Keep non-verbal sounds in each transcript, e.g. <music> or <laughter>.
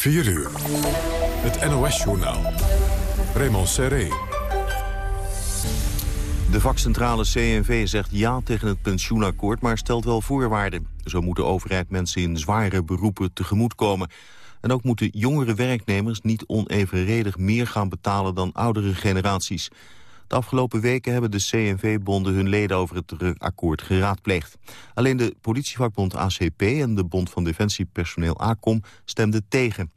4 uur. Het NOS-journaal. Raymond Serré. De vakcentrale CNV zegt ja tegen het pensioenakkoord, maar stelt wel voorwaarden. Zo moet de overheid mensen in zware beroepen tegemoetkomen. En ook moeten jongere werknemers niet onevenredig meer gaan betalen dan oudere generaties. De afgelopen weken hebben de CNV-bonden hun leden over het akkoord geraadpleegd. Alleen de politievakbond ACP en de Bond van Defensiepersoneel ACOM stemden tegen.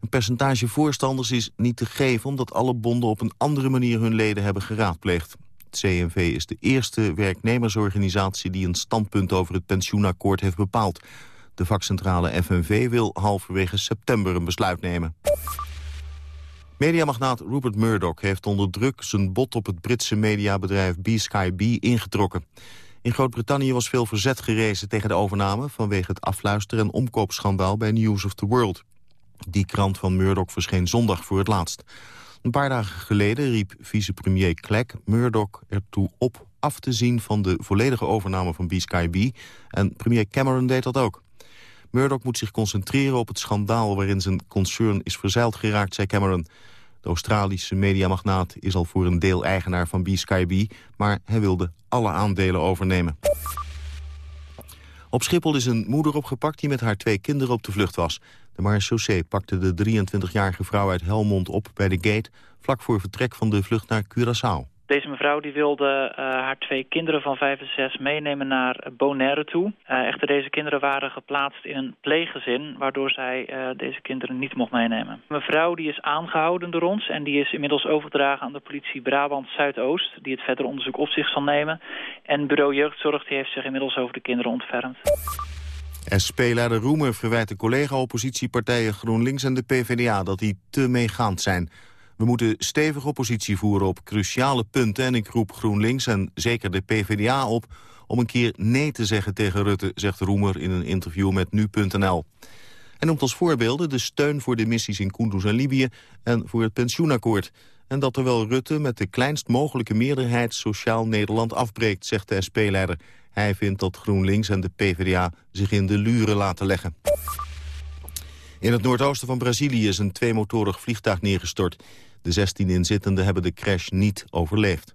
Een percentage voorstanders is niet te geven... omdat alle bonden op een andere manier hun leden hebben geraadpleegd. Het CNV is de eerste werknemersorganisatie... die een standpunt over het pensioenakkoord heeft bepaald. De vakcentrale FNV wil halverwege september een besluit nemen. Mediamagnaat Rupert Murdoch heeft onder druk zijn bod op het Britse mediabedrijf B-Sky-B ingetrokken. In Groot-Brittannië was veel verzet gerezen tegen de overname... vanwege het afluisteren en omkoopschandaal bij News of the World. Die krant van Murdoch verscheen zondag voor het laatst. Een paar dagen geleden riep vicepremier Clegg Murdoch ertoe op af te zien van de volledige overname van B-Sky-B. En premier Cameron deed dat ook. Murdoch moet zich concentreren op het schandaal waarin zijn concern is verzeild geraakt, zei Cameron. De Australische mediamagnaat is al voor een deel eigenaar van B-Sky-B, maar hij wilde alle aandelen overnemen. Op Schiphol is een moeder opgepakt die met haar twee kinderen op de vlucht was. De marechaussee pakte de 23-jarige vrouw uit Helmond op bij de gate... vlak voor vertrek van de vlucht naar Curaçao. Deze mevrouw die wilde uh, haar twee kinderen van vijf en zes meenemen naar Bonaire toe. Uh, echter deze kinderen waren geplaatst in een pleeggezin... waardoor zij uh, deze kinderen niet mocht meenemen. Mevrouw die is aangehouden door ons... en die is inmiddels overgedragen aan de politie Brabant Zuidoost... die het verder onderzoek op zich zal nemen. En bureau jeugdzorg die heeft zich inmiddels over de kinderen ontfermd. SP-leider Roemer verwijt de collega-oppositiepartijen GroenLinks en de PvdA... dat die te meegaand zijn... We moeten stevig oppositie voeren op cruciale punten... en ik roep GroenLinks en zeker de PvdA op... om een keer nee te zeggen tegen Rutte, zegt Roemer in een interview met Nu.nl. En noemt als voorbeelden de steun voor de missies in Kunduz en Libië... en voor het pensioenakkoord. En dat terwijl Rutte met de kleinst mogelijke meerderheid... Sociaal Nederland afbreekt, zegt de SP-leider. Hij vindt dat GroenLinks en de PvdA zich in de luren laten leggen. In het noordoosten van Brazilië is een tweemotorig vliegtuig neergestort. De 16 inzittenden hebben de crash niet overleefd.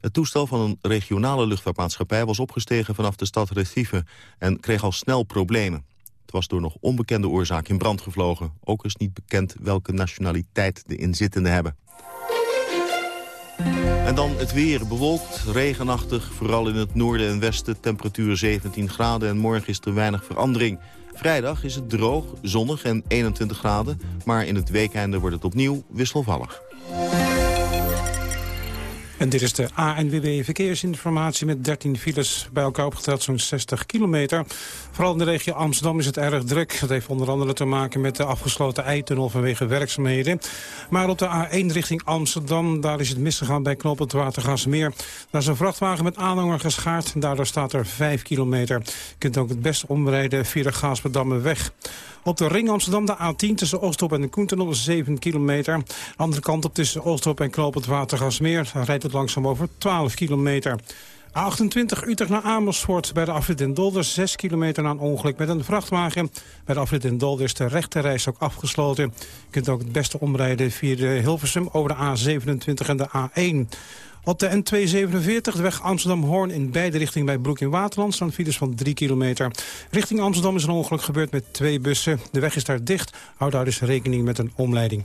Het toestel van een regionale luchtvaartmaatschappij was opgestegen vanaf de stad Recife en kreeg al snel problemen. Het was door nog onbekende oorzaak in brand gevlogen. Ook is niet bekend welke nationaliteit de inzittenden hebben. En dan het weer. Bewolkt, regenachtig, vooral in het noorden en westen. Temperatuur 17 graden en morgen is er weinig verandering. Vrijdag is het droog, zonnig en 21 graden. Maar in het weekende wordt het opnieuw wisselvallig. En dit is de ANWB Verkeersinformatie met 13 files bij elkaar opgeteld zo'n 60 kilometer. Vooral in de regio Amsterdam is het erg druk. Dat heeft onder andere te maken met de afgesloten eitunnel vanwege werkzaamheden. Maar op de A1 richting Amsterdam, daar is het misgegaan bij knooppunt Watergasmeer. Daar is een vrachtwagen met aanhanger geschaard daardoor staat er 5 kilometer. Je kunt ook het best omrijden via de Gaasperdammenweg. Op de ring Amsterdam, de A10 tussen Oostop en de Koentunnel, 7 kilometer. Andere kant op tussen Oostop en Knoop het Watergasmeer. Rijdt het langzaam over 12 kilometer. A28 Utrecht naar Amersfoort bij de afrit in Dolder. 6 kilometer na een ongeluk met een vrachtwagen. Bij de afrit in Dolder is de rechterreis ook afgesloten. Je kunt ook het beste omrijden via de Hilversum over de A27 en de A1. Op de N247, de weg Amsterdam-Hoorn in beide richtingen bij Broek in Waterland... staan files van 3 kilometer. Richting Amsterdam is een ongeluk gebeurd met twee bussen. De weg is daar dicht. Houd daar dus rekening met een omleiding.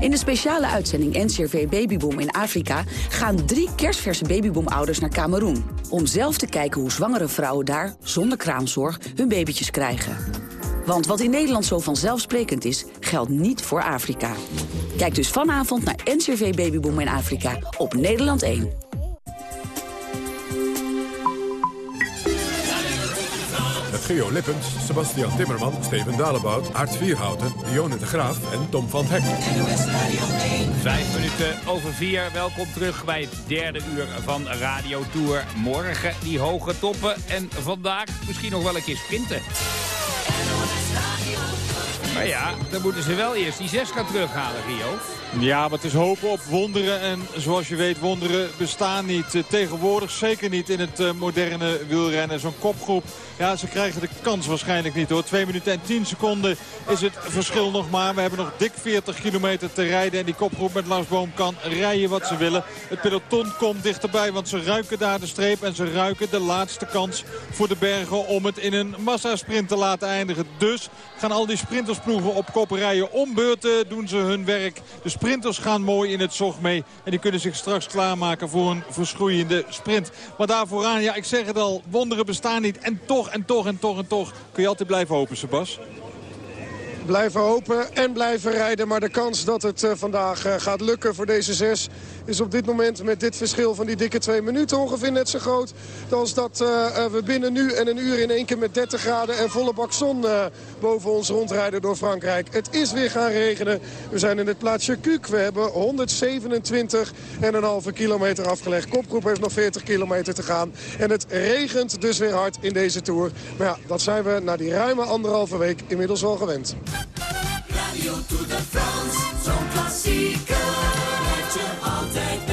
In de speciale uitzending NCRV Babyboom in Afrika... gaan drie kerstverse babyboomouders naar Cameroen... om zelf te kijken hoe zwangere vrouwen daar, zonder kraamzorg... hun babytjes krijgen. Want wat in Nederland zo vanzelfsprekend is, geldt niet voor Afrika. Kijk dus vanavond naar NCRV Babyboom in Afrika op Nederland 1. Met Geo Lippens, Sebastian Timmerman, Steven Dalebout, Aart Vierhouten, Dionne de Graaf en Tom van Hek. Vijf minuten over vier. Welkom terug bij het derde uur van Radio Tour. Morgen die hoge toppen en vandaag misschien nog wel een keer sprinten. Maar ja, dan moeten ze wel eerst die zes gaan terughalen, Rio. Ja, maar het is hopen op wonderen. En zoals je weet, wonderen bestaan niet. Eh, tegenwoordig zeker niet in het eh, moderne wielrennen. Zo'n kopgroep, ja, ze krijgen de kans waarschijnlijk niet hoor. 2 minuten en 10 seconden is het verschil nog maar. We hebben nog dik 40 kilometer te rijden. En die kopgroep met Lars Boom kan rijden wat ze willen. Het peloton komt dichterbij, want ze ruiken daar de streep. En ze ruiken de laatste kans voor de bergen om het in een massasprint te laten eindigen. Dus gaan al die sprintersploegen op kop rijden. Om beurten doen ze hun werk. De sprinters gaan mooi in het zog mee. En die kunnen zich straks klaarmaken voor een verschroeiende sprint. Maar daar vooraan, ja, ik zeg het al, wonderen bestaan niet. En toch, en toch, en toch, en toch kun je altijd blijven hopen, Sebas. Blijven hopen en blijven rijden. Maar de kans dat het uh, vandaag uh, gaat lukken voor deze zes is op dit moment met dit verschil van die dikke twee minuten ongeveer net zo groot. Als dat uh, we binnen nu en een uur in één keer met 30 graden en volle bak zon boven ons rondrijden door Frankrijk. Het is weer gaan regenen. We zijn in het plaatsje Cuc. We hebben 127,5 kilometer afgelegd. Kopgroep heeft nog 40 kilometer te gaan. En het regent dus weer hard in deze Tour. Maar ja, dat zijn we na die ruime anderhalve week inmiddels wel gewend. Radio Tour de France, zo'n klassieker, blijft je altijd.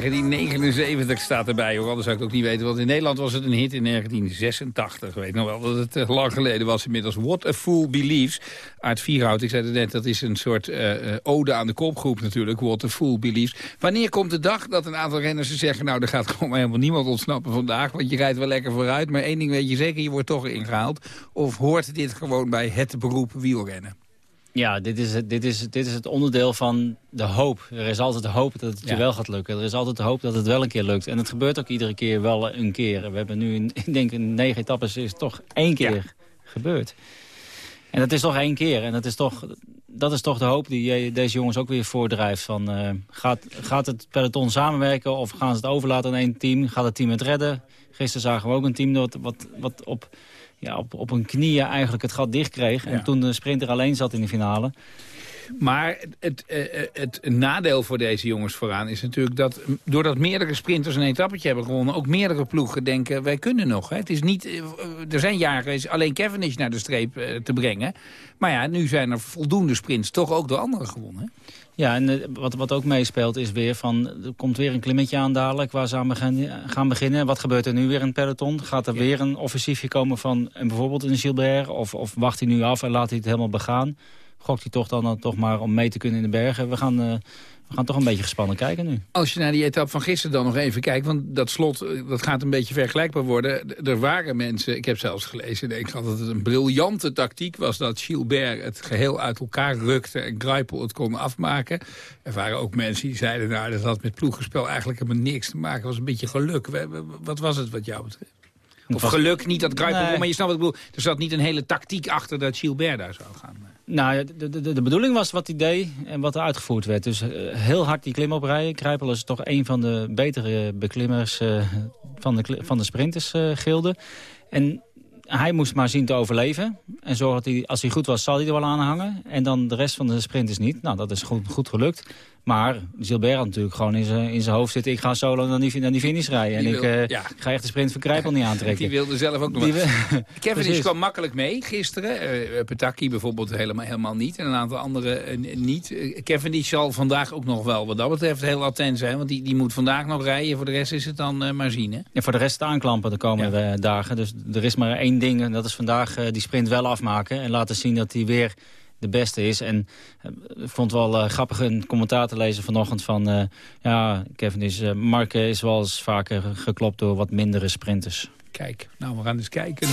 1979 staat erbij, hoor. Anders zou ik het ook niet weten. Want in Nederland was het een hit in 1986. Ik weet nog wel dat het eh, lang geleden was inmiddels. What a Fool Believes. Aard Vierhout, ik zei het net, dat is een soort eh, eh, ode aan de kopgroep natuurlijk. What a Fool Believes. Wanneer komt de dag dat een aantal renners zeggen... nou, er gaat gewoon helemaal niemand ontsnappen vandaag. Want je rijdt wel lekker vooruit. Maar één ding weet je zeker, je wordt toch ingehaald. Of hoort dit gewoon bij het beroep wielrennen? Ja, dit is, het, dit, is, dit is het onderdeel van de hoop. Er is altijd de hoop dat het je Ja. wel gaat lukken. Er is altijd de hoop dat het wel een keer lukt. En het gebeurt ook iedere keer wel een keer. We hebben nu, in, <laughs> ik denk in negen etappes is het toch één keer gebeurd. En dat is toch één keer. En dat is toch, dat is toch de hoop die je- deze jongens ook weer voordrijft. Van, eh, gaat, gaat het peloton samenwerken of gaan ze het overlaten aan één team? Gaat het team het redden? Gisteren zagen we ook een team dat wat, wat op, ja, op, op hun knieën eigenlijk het gat dicht kreeg. En toen de sprinter alleen zat in de finale. Maar het, eh, eh, het nadeel voor deze jongens vooraan is natuurlijk dat... doordat meerdere sprinters een etappetje hebben gewonnen... ook meerdere ploegen denken, wij kunnen nog. Hè. Het is niet, eh, er zijn jaren geweest alleen Cavendish naar de streep te brengen. Maar ja, nu zijn er voldoende sprints toch ook door anderen gewonnen. hè. Ja, en wat, wat ook meespeelt is weer van... er komt weer een klimmetje aan dadelijk waar ze aan begin- gaan beginnen. Wat gebeurt er nu weer in het peloton? Gaat er weer een offensiefje komen van en bijvoorbeeld een Gilbert? Of, of wacht hij nu af en laat hij het helemaal begaan? Gokt hij toch dan eh, toch maar om mee te kunnen in de bergen? We gaan, eh, we gaan toch een beetje gespannen kijken nu. Als je naar die etappe van gisteren dan nog even kijkt... want dat slot eh, dat gaat een beetje vergelijkbaar worden. Er waren mensen, ik heb zelfs gelezen... en ik had dat het een briljante tactiek was... dat Gilbert het geheel uit elkaar rukte... en Greipel het kon afmaken. Er waren ook mensen die zeiden... nou, dat had met ploegenspel eigenlijk helemaal niks te maken. Het was een beetje geluk. Wat was het wat jou betreft? Of was- geluk, niet dat Greipel... Nee. maar je snapt wat ik bedoel. Er zat niet een hele tactiek achter dat Gilbert daar zou gaan. Nou, de, de, de bedoeling was wat hij deed en wat er uitgevoerd werd. Dus eh, heel hard die klim oprijden. Krijpel is toch een van de betere beklimmers eh, van de, van de sprintersgilde. en hij moest maar zien te overleven. En zorgen dat hij, als hij goed was, zal hij er wel aan hangen. En dan de rest van de sprinters niet. Nou, dat is goed, goed gelukt. Maar Gilbert had natuurlijk gewoon in zijn, in zijn hoofd zitten... ik ga solo naar die, naar die finish rijden. En ik, eh, ja. ik ga echt de sprint van Krijpel niet <laughs> aantrekken. Die wilde zelf ook nog Die wel. we- <laughs> Kevin is kwam makkelijk mee gisteren. Eh Petaki bijvoorbeeld helemaal, helemaal niet. En een aantal anderen eh, niet. Eh, Kevin die zal vandaag ook nog wel wat dat betreft heel attent zijn. Want die, die moet vandaag nog rijden. Voor de rest is het dan eh, maar zien. Hè? Ja, voor de rest aanklampen de komende eh, dagen. Dus er is maar één ding en dat is vandaag eh, die sprint wel afmaken. En laten zien dat hij weer de beste is. En eh, ik vond het wel eh, grappig een commentaar te lezen vanochtend van... eh, ja, Kevin is, Mark is wel eens vaker geklopt door wat mindere sprinters. Kijk, nou we gaan eens kijken.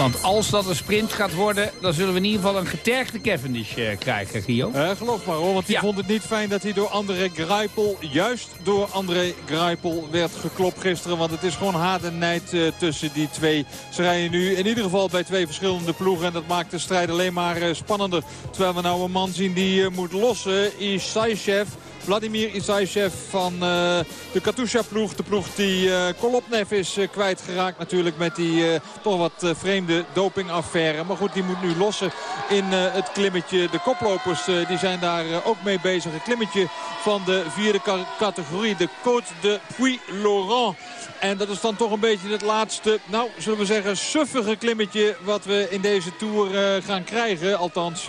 Want als dat een sprint gaat worden... dan zullen we in ieder geval een getergde Cavendish eh, krijgen, Gio. Eh, geloof maar hoor, want die vond het niet fijn dat hij door André Greipel, juist door André Greipel, werd geklopt gisteren. Want het is gewoon haat en nijd eh, tussen die twee. Ze rijden nu in ieder geval bij twee verschillende ploegen. En dat maakt de strijd alleen maar spannender. Terwijl we nou een man zien die moet lossen, Isaishev. Vladimir Isaishev van eh, de Katusha-ploeg. De ploeg die eh Kolopnev is eh, kwijtgeraakt natuurlijk met die toch wat vreemde dopingaffaire. Maar goed, die moet nu lossen in het klimmetje. De koplopers die zijn daar ook mee bezig. Het klimmetje van de vierde categorie. De Côte de Puy-Laurent. En dat is dan toch een beetje het laatste, nou zullen we zeggen, suffige klimmetje wat we in deze Tour gaan krijgen. Althans,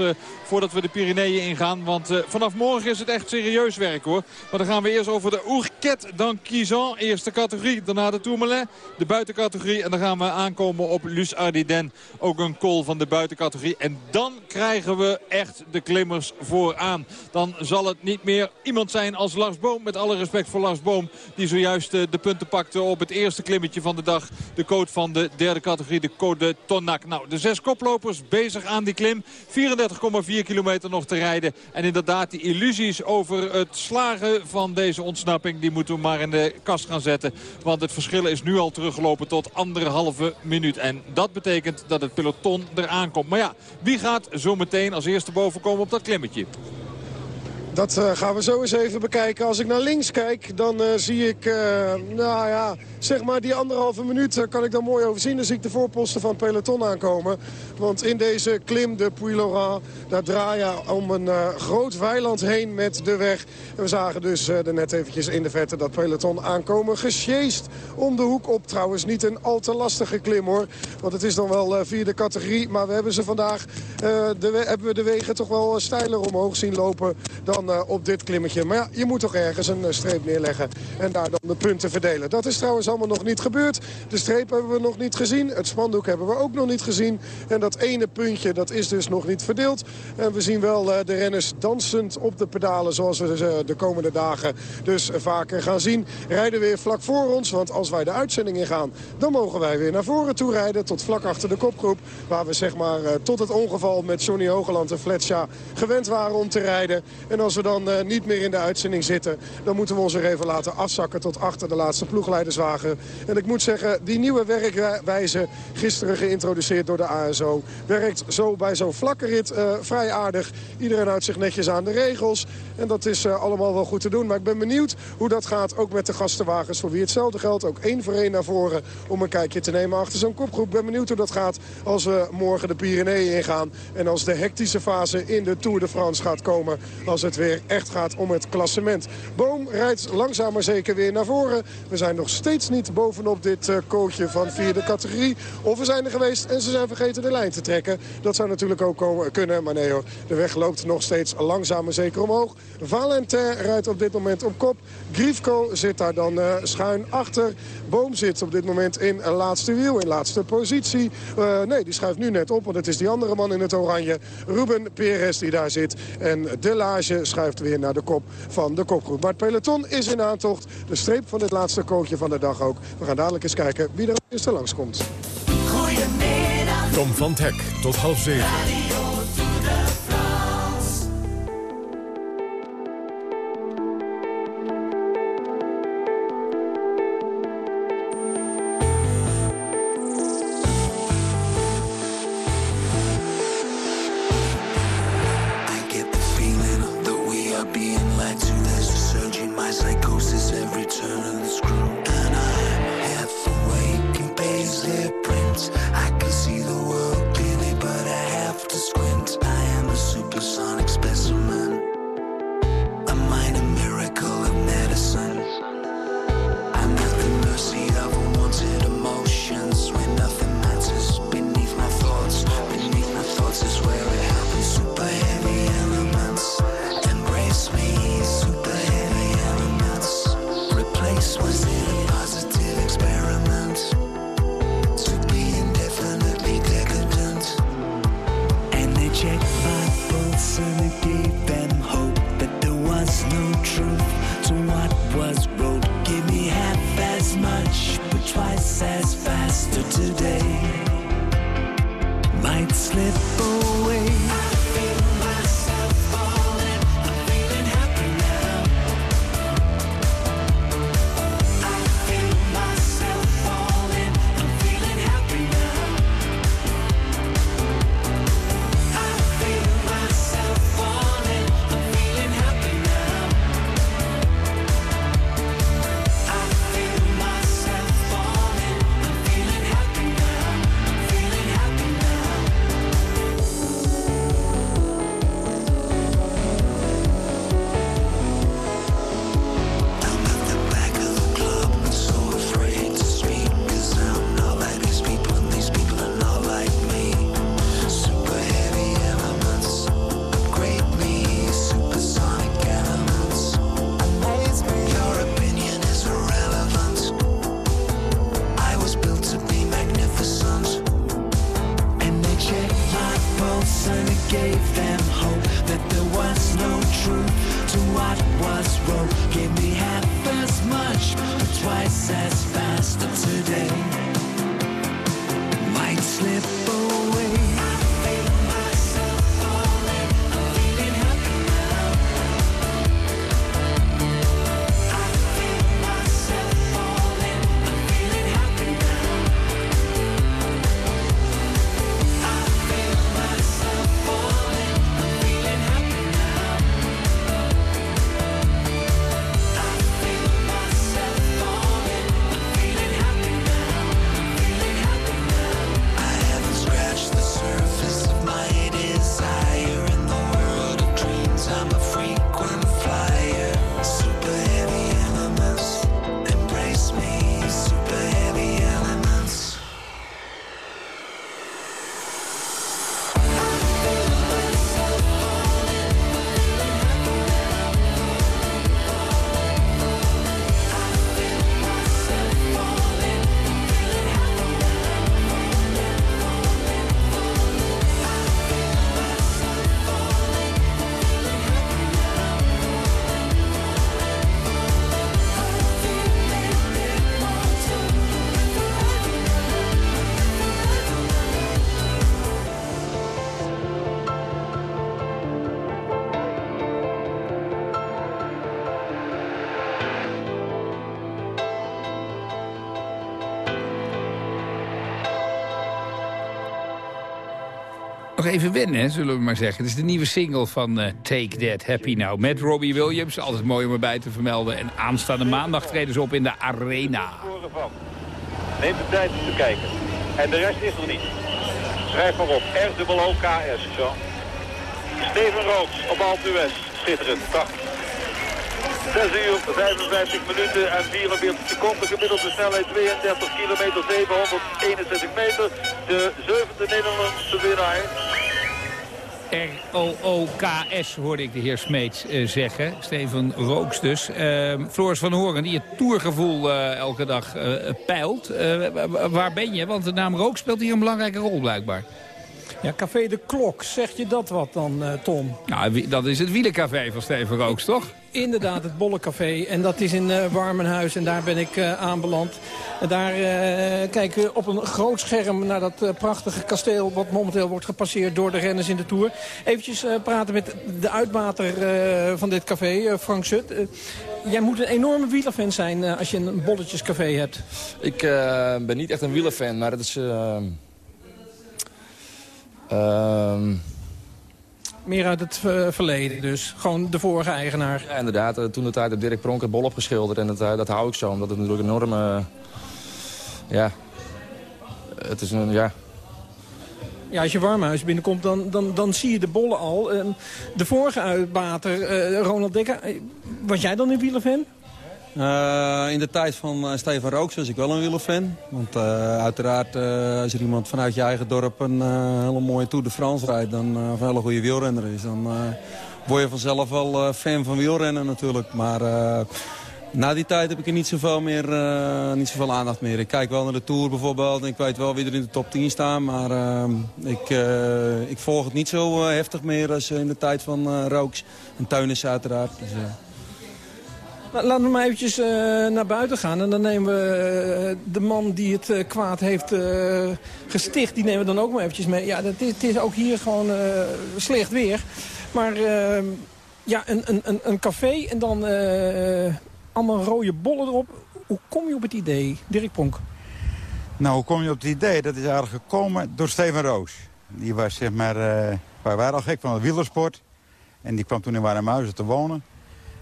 voordat we de Pyreneeën ingaan. Want eh, vanaf morgen is het echt serieus werk hoor. Maar dan gaan we eerst over de Ourquette d'Anquizan, eerste categorie. Daarna de Tourmalet, de buitencategorie. En dan gaan we aankomen op Luz Ardiden, ook een call van de buitencategorie. En dan krijgen we echt de klimmers vooraan. Dan zal het niet meer iemand zijn als Lars Boom. Met alle respect voor Lars Boom, die zojuist eh, de punten pakte op het eerste klimmetje van de dag. De coach van de derde categorie, de Code Tonak. Nou, de zes koplopers bezig aan die klim. 34,4 kilometer nog te rijden. En inderdaad, die illusies over het slagen van deze ontsnapping... die moeten we maar in de kast gaan zetten. Want het verschil is nu al teruggelopen tot anderhalve minuut. En dat betekent dat het peloton eraan komt. Maar ja, wie gaat zo meteen als eerste boven komen op dat klimmetje? Dat eh, gaan we zo eens even bekijken. Als ik naar links kijk, dan eh, zie ik, eh, nou ja, zeg maar die anderhalve minuut kan ik dan mooi overzien. Dan zie ik de voorposten van peloton aankomen. Want in deze klim, de Puy-Laurent, daar draai je om een groot weiland heen met de weg. En we zagen dus er net eventjes in de verte dat peloton aankomen. Gesjeest om de hoek op. Trouwens niet een al te lastige klim hoor. Want het is dan wel vierde categorie. Maar we hebben ze vandaag, de, hebben we de wegen toch wel steiler omhoog zien lopen dan eh, op dit klimmetje. Maar ja, je moet toch ergens een eh, streep neerleggen en daar dan de punten verdelen. Dat is trouwens allemaal nog niet gebeurd. De streep hebben we nog niet gezien. Het spandoek hebben we ook nog niet gezien. En dat ene puntje, dat is dus nog niet verdeeld. En we zien wel eh, de renners dansend op de pedalen zoals we ze de komende dagen dus vaker gaan zien. Rijden weer vlak voor ons, want als wij de uitzending ingaan... dan mogen wij weer naar voren toe rijden tot vlak achter de kopgroep. Waar we zeg maar tot het ongeval met Johnny Hogeland en Fletcher gewend waren om te rijden. En als we dan eh, niet meer in de uitzending zitten... dan moeten we ons er even laten afzakken tot achter de laatste ploegleiderswagen. En ik moet zeggen, die nieuwe werkwijze, gisteren geïntroduceerd door de ASO... werkt zo bij zo'n vlakke rit eh, vrij aardig. Iedereen houdt zich netjes aan de regels. En dat is eh, allemaal wel goed te doen. Maar ik ben benieuwd hoe dat gaat, ook met de gastenwagens... voor wie hetzelfde geldt, ook één voor één naar voren... om een kijkje te nemen achter zo'n kopgroep. Ik ben benieuwd hoe dat gaat als we morgen de Pyreneeën ingaan... en als de hectische fase in de Tour de France gaat komen... als het weer echt gaat om het klassement. Boom rijdt langzaam maar zeker weer naar voren. We zijn nog steeds niet bovenop dit uh, van vierde categorie. Of we zijn er geweest en ze zijn vergeten de lijn te trekken. Dat zou natuurlijk ook komen, kunnen, maar nee hoor. De weg loopt nog steeds langzaam maar zeker omhoog. Valentin rijdt op dit moment op kop. Grifko zit daar dan uh, schuin achter. Boom zit op dit moment in een laatste wiel, in laatste positie. Uh, nee, die schuift nu net op, want het is die andere man in het oranje. Ruben Perez die daar zit. En Delage schuift weer naar de kop van de kopgroep. Maar het peloton is in aantocht. De streep van dit laatste kootje van de dag ook. We gaan dadelijk eens kijken wie er eerst langskomt. Goedemiddag. Tom van Hek tot half zeven. Nog even wennen, hè, zullen we maar zeggen. Het is de nieuwe single van eh, Take That Happy Now. Met Robbie Williams, altijd mooi om erbij te vermelden. En aanstaande maandag treden ze op in de Arena. Neem de tijd om te kijken. En de rest is er niet. Schrijf maar op. R-O-K-S. Zo. Steven Rooks op Alpe Schitterend. Prachtig. 6 uur, 55 minuten en 44 seconden. Gemiddelde snelheid 32 kilometer, 761 meter. De zevende Nederlandse winnaar. R-O-O-K-S hoorde ik de heer Smeets eh, zeggen. Steven Rooks dus. Uh, Floris van Horen, die het toergevoel eh, elke dag eh, peilt. Wa- waar ben je? Want de naam Rooks speelt hier een belangrijke rol blijkbaar. Ja, Café de Klok. Zeg je dat wat dan, Tom? Nou, dat is het wielencafé van Steven Rooks, toch? Inderdaad, het Bollecafé. En dat is in eh, Warmenhuis. En daar ben ik eh, aanbeland. En daar eh, kijken we op een groot scherm naar dat prachtige kasteel... wat momenteel wordt gepasseerd door de renners in de Tour. Eventjes praten met de uitbater van dit café, Frank. Eh, jij moet een enorme wielerfan zijn als je een bolletjescafé hebt. Ik ben niet echt een wielerfan, maar het is... ehm, Meer uit het eh, verleden dus. Gewoon de vorige eigenaar. ja, inderdaad, eh, toen de tijd heb Dirk Pronk het bol opgeschilderd. En dat, eh, dat hou ik zo, omdat het natuurlijk een enorme... ja, het is een... Ja, Ja, als je Warmhuis binnenkomt, dan, dan, dan zie je de bollen al. De vorige uitbater, Ronald Dekker. was jij dan een wielerfan? Eh, in de tijd van eh, Stefan Rooks was ik wel een wielerfan. Want eh, uiteraard, als er iemand vanuit je eigen dorp een hele mooie Tour de France rijdt... dan of een hele goede wielrenner is, dan word je vanzelf wel fan van wielrennen natuurlijk. Maar na die tijd heb ik er niet zoveel, meer, niet zoveel aandacht meer. Ik kijk wel naar de Tour bijvoorbeeld en ik weet wel wie er in de top 10 staan. Maar ik, ik volg het niet zo heftig meer als in de tijd van Rooks. En Teunis uiteraard. Dus, laten we maar eventjes eh, naar buiten gaan. En dan nemen we eh, de man die het eh, kwaad heeft gesticht, die nemen we dan ook maar eventjes mee. Ja, is, het is ook hier gewoon slecht weer. Maar eh, ja, een, een, een, café en dan allemaal rode bollen erop. Hoe kom je op het idee, Dirk Pronk? Nou, hoe kom je op het idee? Dat is eigenlijk gekomen door Steven Roos. Die was, zeg maar, wij waren al gek van het wielersport. En die kwam toen in Warnemhuizen te wonen.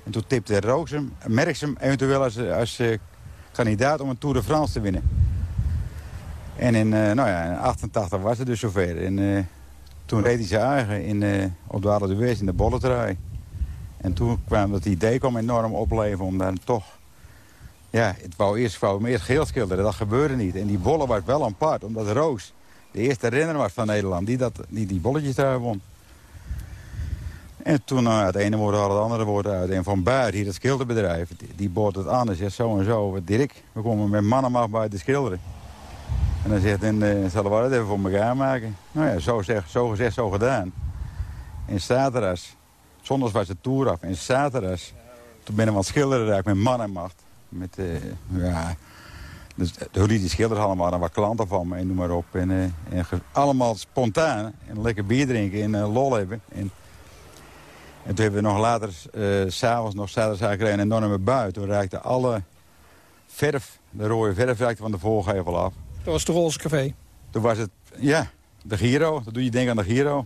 En toen tipte Roos hem, Merks hem eventueel als, als eh, kandidaat om een Tour de France te winnen. En in, eh, nou ja, in 88 was het dus zover. En eh, toen reed hij zijn eigen in, op de de Wees in de bolletrui. En toen kwam dat idee kwam enorm opleven om dan toch ja, het wou eerst, wou eerst geel schilderen. Dat gebeurde niet. En die bollen was wel apart, omdat Roos de eerste renner was van Nederland die dat, die, die bolletjes daar won. En toen uh, het ene woord had het andere woord uit. En van hier het schilderbedrijf, die, die het aan en zegt zo en zo. Dirk, we komen met mannen mag bij de schilderen. En dan zegt en uh, zullen we dat even voor elkaar maken? Nou ja, zo, zeg, zo gezegd, zo gedaan. En zaterdags, zondags was de tour af. En zaterdags, toen ben ik wat schilderen raak met man en macht. Met, uh, ja, dus toen liet die schilders allemaal en wat klanten van me en noem maar op. En, allemaal spontaan en lekker bier drinken en lol hebben. En, en toen hebben we nog later, uh, s'avonds nog zaterdag een enorme bui. Toen raakte alle verf, de rode verf raakte van de voorgevel af. Dat was de Roze Café. Toen was het, ja, de Giro. Dat doe je denken aan de Giro.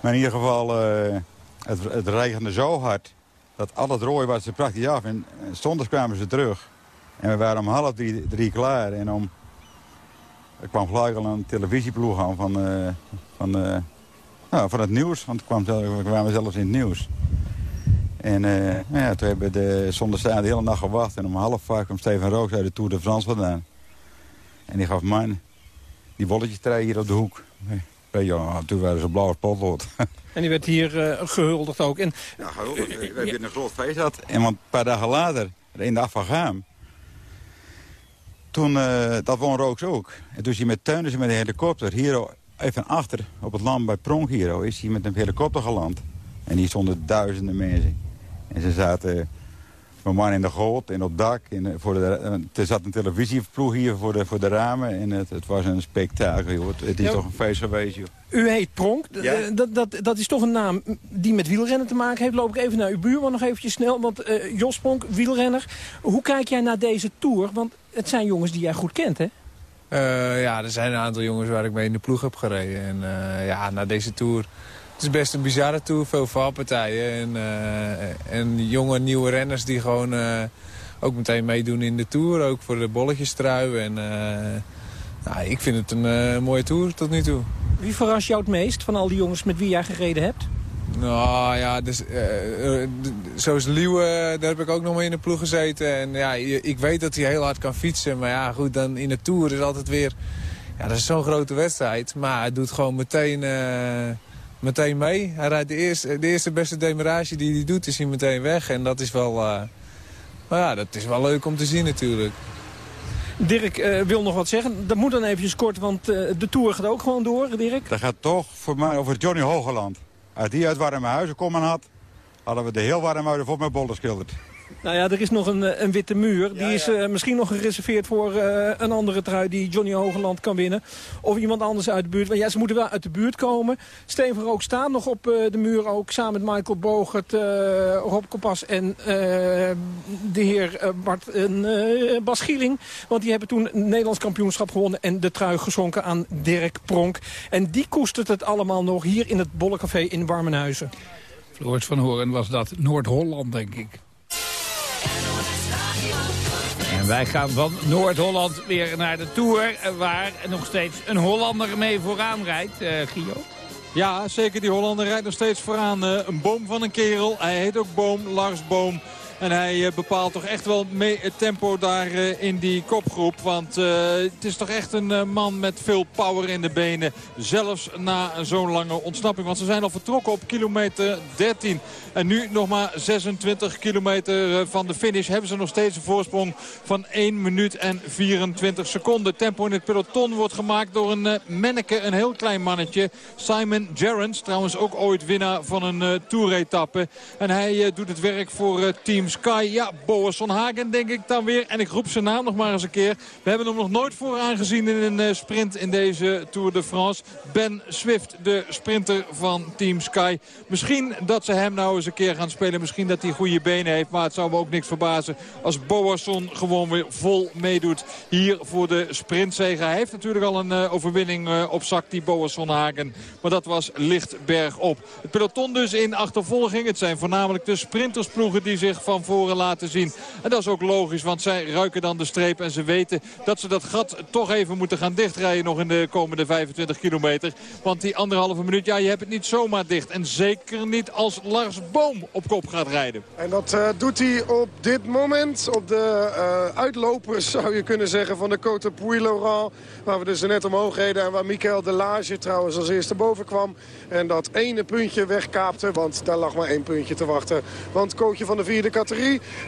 Maar in ieder geval, uh, het, het regende zo hard dat al het rooi was er praktisch af. En zondags kwamen ze terug. En we waren om half drie, drie klaar. En om, er kwam gelijk al een televisieploeg aan van, uh, van, nou, van het nieuws. Want kwam, we kwamen zelfs in het nieuws. En uh, nou ja, toen hebben we de zondagstaan de hele nacht gewacht. En om half vijf kwam Steven Rooks uit de Tour de France vandaan. En die gaf man die bolletjes trui hier op de hoek. Ja, toen waren ze blauw potlood. <laughs> En die werd hier uh, gehuldigd ook. En, ja, gehuldigd. We hebben hier een groot feest gehad. En want een paar dagen later, in de af van Gaam... Toen, uh, dat won Rooks ook. En toen is hij met tuinen met een helikopter... hier even achter, op het land bij Pronk hier... is hij met een helikopter geland. En hier stonden duizenden mensen. En ze zaten... Mijn man in de goot en op dak. En voor de, er zat een televisieploeg hier voor de, voor de ramen. En het, het was een spektakel, joh. Het, het is ja. toch een feest geweest, joh. U heet Pronk. Ja? Dat, dat, dat is toch een naam die met wielrennen te maken heeft. Loop ik even naar uw buurman nog eventjes snel. Want uh, Jos Pronk, wielrenner. Hoe kijk jij naar deze Tour? Want het zijn jongens die jij goed kent, hè? Eh, ja, er zijn een aantal jongens waar ik mee in de ploeg heb gereden. En eh, ja, na deze Tour... Het is best een bizarre Tour, veel valpartijen. En, eh, en jonge, nieuwe renners die gewoon ook meteen meedoen in de Tour. Ook voor de bolletjestrui. En nou, ik vind het een mooie Tour tot nu toe. Wie verrast jou het meest van al die jongens met wie jij gereden hebt? Nou ja, dus, eh, eh, d- zoals Liewe, daar heb ik ook nog mee in de ploeg gezeten. En ja, ik weet dat hij heel hard kan fietsen. Maar ja, goed, dan in de Tour is altijd weer... Ja, dat is zo'n grote wedstrijd. Maar hij doet gewoon meteen, eh, meteen mee. Hij rijdt de eerste, de eerste beste demarage die hij doet, is hij meteen weg. En dat is wel... eh, maar ja, dat is wel leuk om te zien natuurlijk. Dirk eh, wil nog wat zeggen. Dat moet dan eventjes kort, want eh, de Tour gaat ook gewoon door, Dirk. Dat gaat toch voor mij over Johnny Hogeland. Als die uit warme huizen komen had, hadden we de heel warme huizen vol met bollen schilderd. Nou ja, er is nog een, eh, een witte muur. Die is eh, misschien nog gereserveerd voor eh, een andere trui die Johnny Hogeland kan winnen. Of iemand anders uit de buurt. Maar ja, ze moeten wel uit de buurt komen. Steven Rook staat nog op eh, de muur ook. Samen met Michael Bogert, eh, Rob Kompas en eh, de heer Bart eh, Bas Gieling. Want die hebben toen het Nederlands kampioenschap gewonnen. En de trui geschonken aan Dirk Pronk. En die koestert het allemaal nog hier in het Bollecafé in Warmenhuizen. Floris van Horen was dat Noord-Holland, denk ik. Wij gaan van Noord-Holland weer naar de Tour... eh, waar nog steeds een Hollander mee vooraan rijdt, Gio. Ja, zeker. Die Hollander rijdt nog steeds vooraan. eh, een boom van een kerel. Hij heet ook Boom, Lars Boom. En hij eh, bepaalt toch echt wel mee het tempo daar eh, in die kopgroep. Want eh, het is toch echt een man met veel power in de benen. Zelfs na zo'n lange ontsnapping. Want ze zijn al vertrokken op kilometer 13. En nu nog maar 26 kilometer van de finish. Hebben ze nog steeds een voorsprong van 1 minuut en 24 seconden. Tempo in het peloton wordt gemaakt door een manneke. Een heel klein mannetje. Simon Gerrans. Trouwens ook ooit winnaar van een toeretappe. En hij doet het werk voor Team Sky. Ja, Boas van Hagen denk ik dan weer. En ik roep zijn naam nog maar eens een keer. We hebben hem nog nooit vooraan gezien in een eh, sprint in deze Tour de France. Ben Swift, de sprinter van Team Sky. Misschien dat ze hem nou eens een keer gaan spelen. Misschien dat hij goede benen heeft. Maar het zou me ook niks verbazen als Boasson gewoon weer vol meedoet. Hier voor de sprintzege. Hij heeft natuurlijk al een uh, overwinning uh, op zak, die Boas van Hagen. Maar dat was licht bergop. Het peloton dus in achtervolging. Het zijn voornamelijk de sprintersploegen die zich van voren laten zien. En dat is ook logisch, want zij ruiken dan de streep. En ze weten dat ze dat gat toch even moeten gaan dichtrijden nog in de komende 25 kilometer. Want die anderhalve minuut, ja, je hebt het niet zomaar dicht. En zeker niet als Lars Boom op kop gaat rijden. En dat uh, doet hij op dit moment op de uh, uitlopers, <laughs> zou je kunnen zeggen, van de Côte Puy-Laurent. Waar we dus net omhoog reden en waar Michael Delage trouwens als eerste boven kwam. En dat ene puntje wegkaapte, want daar lag maar één puntje te wachten. Want coachje van de vierde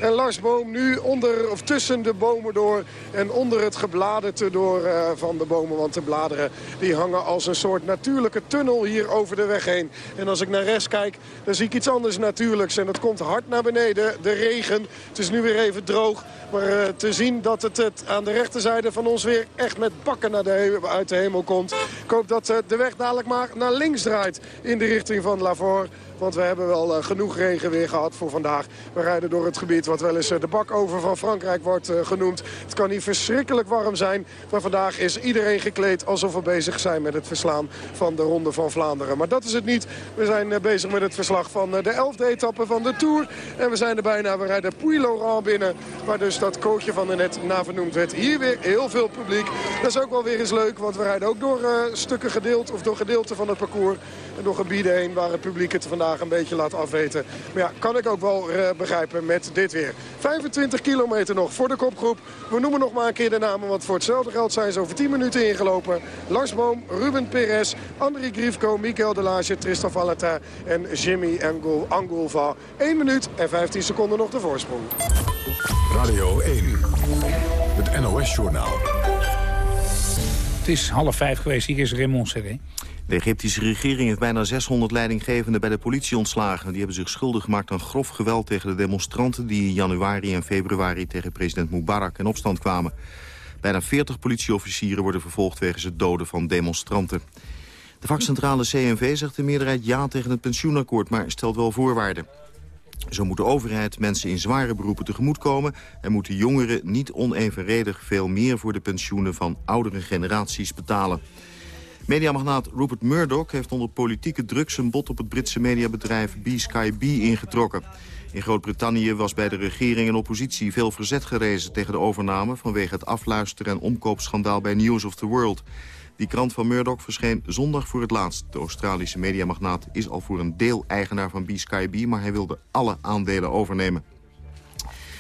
En Lars Boom nu onder, of tussen de bomen door en onder het gebladerte door uh, van de bomen. Want de bladeren die hangen als een soort natuurlijke tunnel hier over de weg heen. En als ik naar rechts kijk, dan zie ik iets anders natuurlijks. En dat komt hard naar beneden, de regen. Het is nu weer even droog. Maar uh, te zien dat het, het aan de rechterzijde van ons weer echt met bakken naar de uit de hemel komt. Ik hoop dat uh, de weg dadelijk maar naar links draait in de richting van Lavore. Want we hebben wel uh, genoeg regen weer gehad voor vandaag. We rijden door het gebied wat wel eens uh, de bakover van Frankrijk wordt uh, genoemd. Het kan hier verschrikkelijk warm zijn. Maar vandaag is iedereen gekleed alsof we bezig zijn met het verslaan van de Ronde van Vlaanderen. Maar dat is het niet. We zijn bezig met het verslag van de elfde etappe van de Tour. En we zijn er bijna. We rijden Puy-Laurent binnen. Waar dus dat coachje van de net navernoemd werd. Hier weer heel veel publiek. Dat is ook wel weer eens leuk. Want we rijden ook door stukken gedeeld of door gedeelten van het parcours. En door gebieden heen waar het publiek het vandaag een beetje laat afweten. Maar ja, kan ik ook wel uh, begrijpen met dit weer. 25 kilometer nog voor de kopgroep. We noemen nog maar een keer de namen, want voor hetzelfde geld zijn ze over 10 minuten ingelopen. Lars Boom, Ruben Perez, André Grifko, Michael Delage, Tristan Valentin en Jimmy Angul Angulva. 1 minuut en 15 seconden nog de voorsprong. Radio 1, het NOS-journaal. Het is half vijf geweest, hier is Raymond Serré. De Egyptische regering heeft bijna 600 leidinggevenden bij de politie ontslagen. Die hebben zich schuldig gemaakt aan grof geweld tegen de demonstranten... die in januari en februari tegen president Mubarak in opstand kwamen. Bijna 40 politieofficieren worden vervolgd wegens het doden van demonstranten. De vakcentrale CNV zegt de meerderheid ja tegen het pensioenakkoord... maar stelt wel voorwaarden. Zo moet de overheid mensen in zware beroepen tegemoetkomen... en moeten jongeren niet onevenredig veel meer voor de pensioenen van oudere generaties betalen. Mediamagnaat Rupert Murdoch heeft onder politieke druk zijn bod op het Britse mediabedrijf B-Sky ingetrokken. In Groot-Brittannië was bij de regering en oppositie veel verzet gerezen tegen de overname vanwege het afluisteren en omkoopschandaal bij News of the World. Die krant van Murdoch verscheen zondag voor het laatst. De Australische mediamagnaat is al voor een deel eigenaar van B-Sky maar hij wilde alle aandelen overnemen.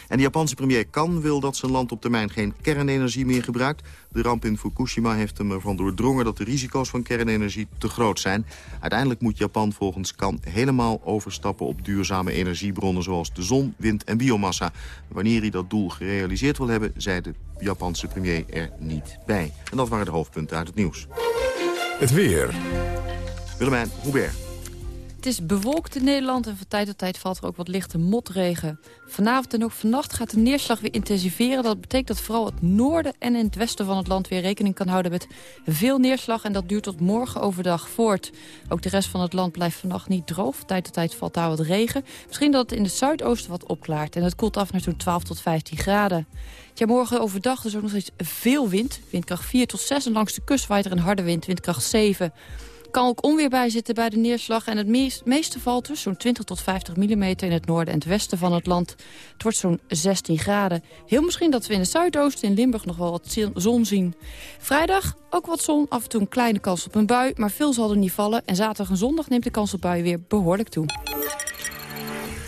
En de Japanse premier Kan wil dat zijn land op termijn geen kernenergie meer gebruikt. De ramp in Fukushima heeft hem ervan doordrongen dat de risico's van kernenergie te groot zijn. Uiteindelijk moet Japan volgens Kan helemaal overstappen op duurzame energiebronnen zoals de zon, wind en biomassa. Wanneer hij dat doel gerealiseerd wil hebben, zei de Japanse premier er niet bij. En dat waren de hoofdpunten uit het nieuws. Het weer. Willemijn Hubert. Het is bewolkt in Nederland en van tijd tot tijd valt er ook wat lichte motregen. Vanavond en ook vannacht gaat de neerslag weer intensiveren. Dat betekent dat vooral het noorden en in het westen van het land weer rekening kan houden met veel neerslag. En dat duurt tot morgen overdag voort. Ook de rest van het land blijft vannacht niet droog. Van tijd tot tijd valt daar wat regen. Misschien dat het in het zuidoosten wat opklaart. En het koelt af naar zo'n 12 tot 15 graden. Ja, morgen overdag is ook nog steeds veel wind. Windkracht 4 tot 6 en langs de kust waait er een harde wind, windkracht 7 kan ook onweer bij zitten bij de neerslag. En het meest, meeste valt dus zo'n 20 tot 50 mm in het noorden en het westen van het land. Het wordt zo'n 16 graden. Heel misschien dat we in het zuidoosten in Limburg nog wel wat zon zien. Vrijdag ook wat zon, af en toe een kleine kans op een bui. Maar veel zal er niet vallen. En zaterdag en zondag neemt de kans op bui weer behoorlijk toe.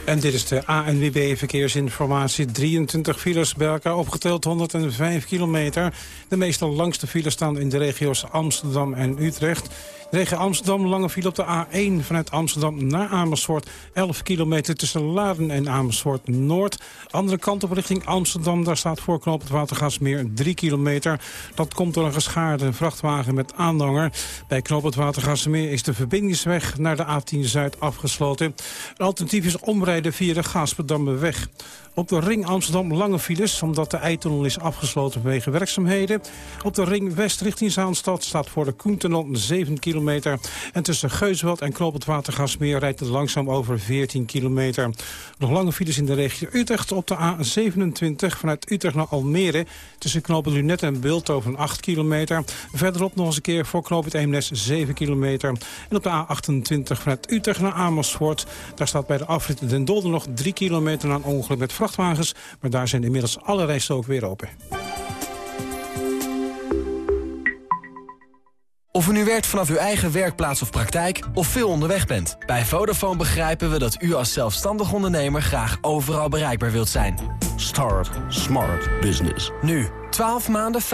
En dit is de ANWB Verkeersinformatie. 23 files bij elkaar opgeteld, 105 kilometer. De meeste langste files staan in de regio's Amsterdam en Utrecht. Regio Amsterdam, lange file op de A1 vanuit Amsterdam naar Amersfoort. 11 kilometer tussen Laren en Amersfoort Noord. Andere kant op richting Amsterdam, daar staat voor het Watergasmeer 3 kilometer. Dat komt door een geschaarde vrachtwagen met aanhanger. Bij knoop het Watergasmeer is de verbindingsweg naar de A10 Zuid afgesloten. Alternatief is omrijden via de Gaasperdammerweg. Op de ring Amsterdam lange files, omdat de Eitunnel is afgesloten vanwege werkzaamheden. Op de ring West richting Zaanstad staat voor de Koentunnel 7 kilometer. En tussen Geusveld en Knoop het Watergasmeer rijdt het langzaam over 14 kilometer. Nog lange files in de regio Utrecht op de A27 vanuit Utrecht naar Almere. Tussen Knoop Lunet en Beeldhoven 8 kilometer. Verderop nog eens een keer voor Knoop het Eemnes 7 kilometer. En op de A28 vanuit Utrecht naar Amersfoort. Daar staat bij de afrit Den Dolder nog 3 kilometer na een ongeluk met vrachtwagens. Maar daar zijn inmiddels alle rijstroken weer open. Of u nu werkt vanaf uw eigen werkplaats of praktijk of veel onderweg bent. Bij Vodafone begrijpen we dat u als zelfstandig ondernemer graag overal bereikbaar wilt zijn. Start Smart Business. Nu, 12 maanden 50%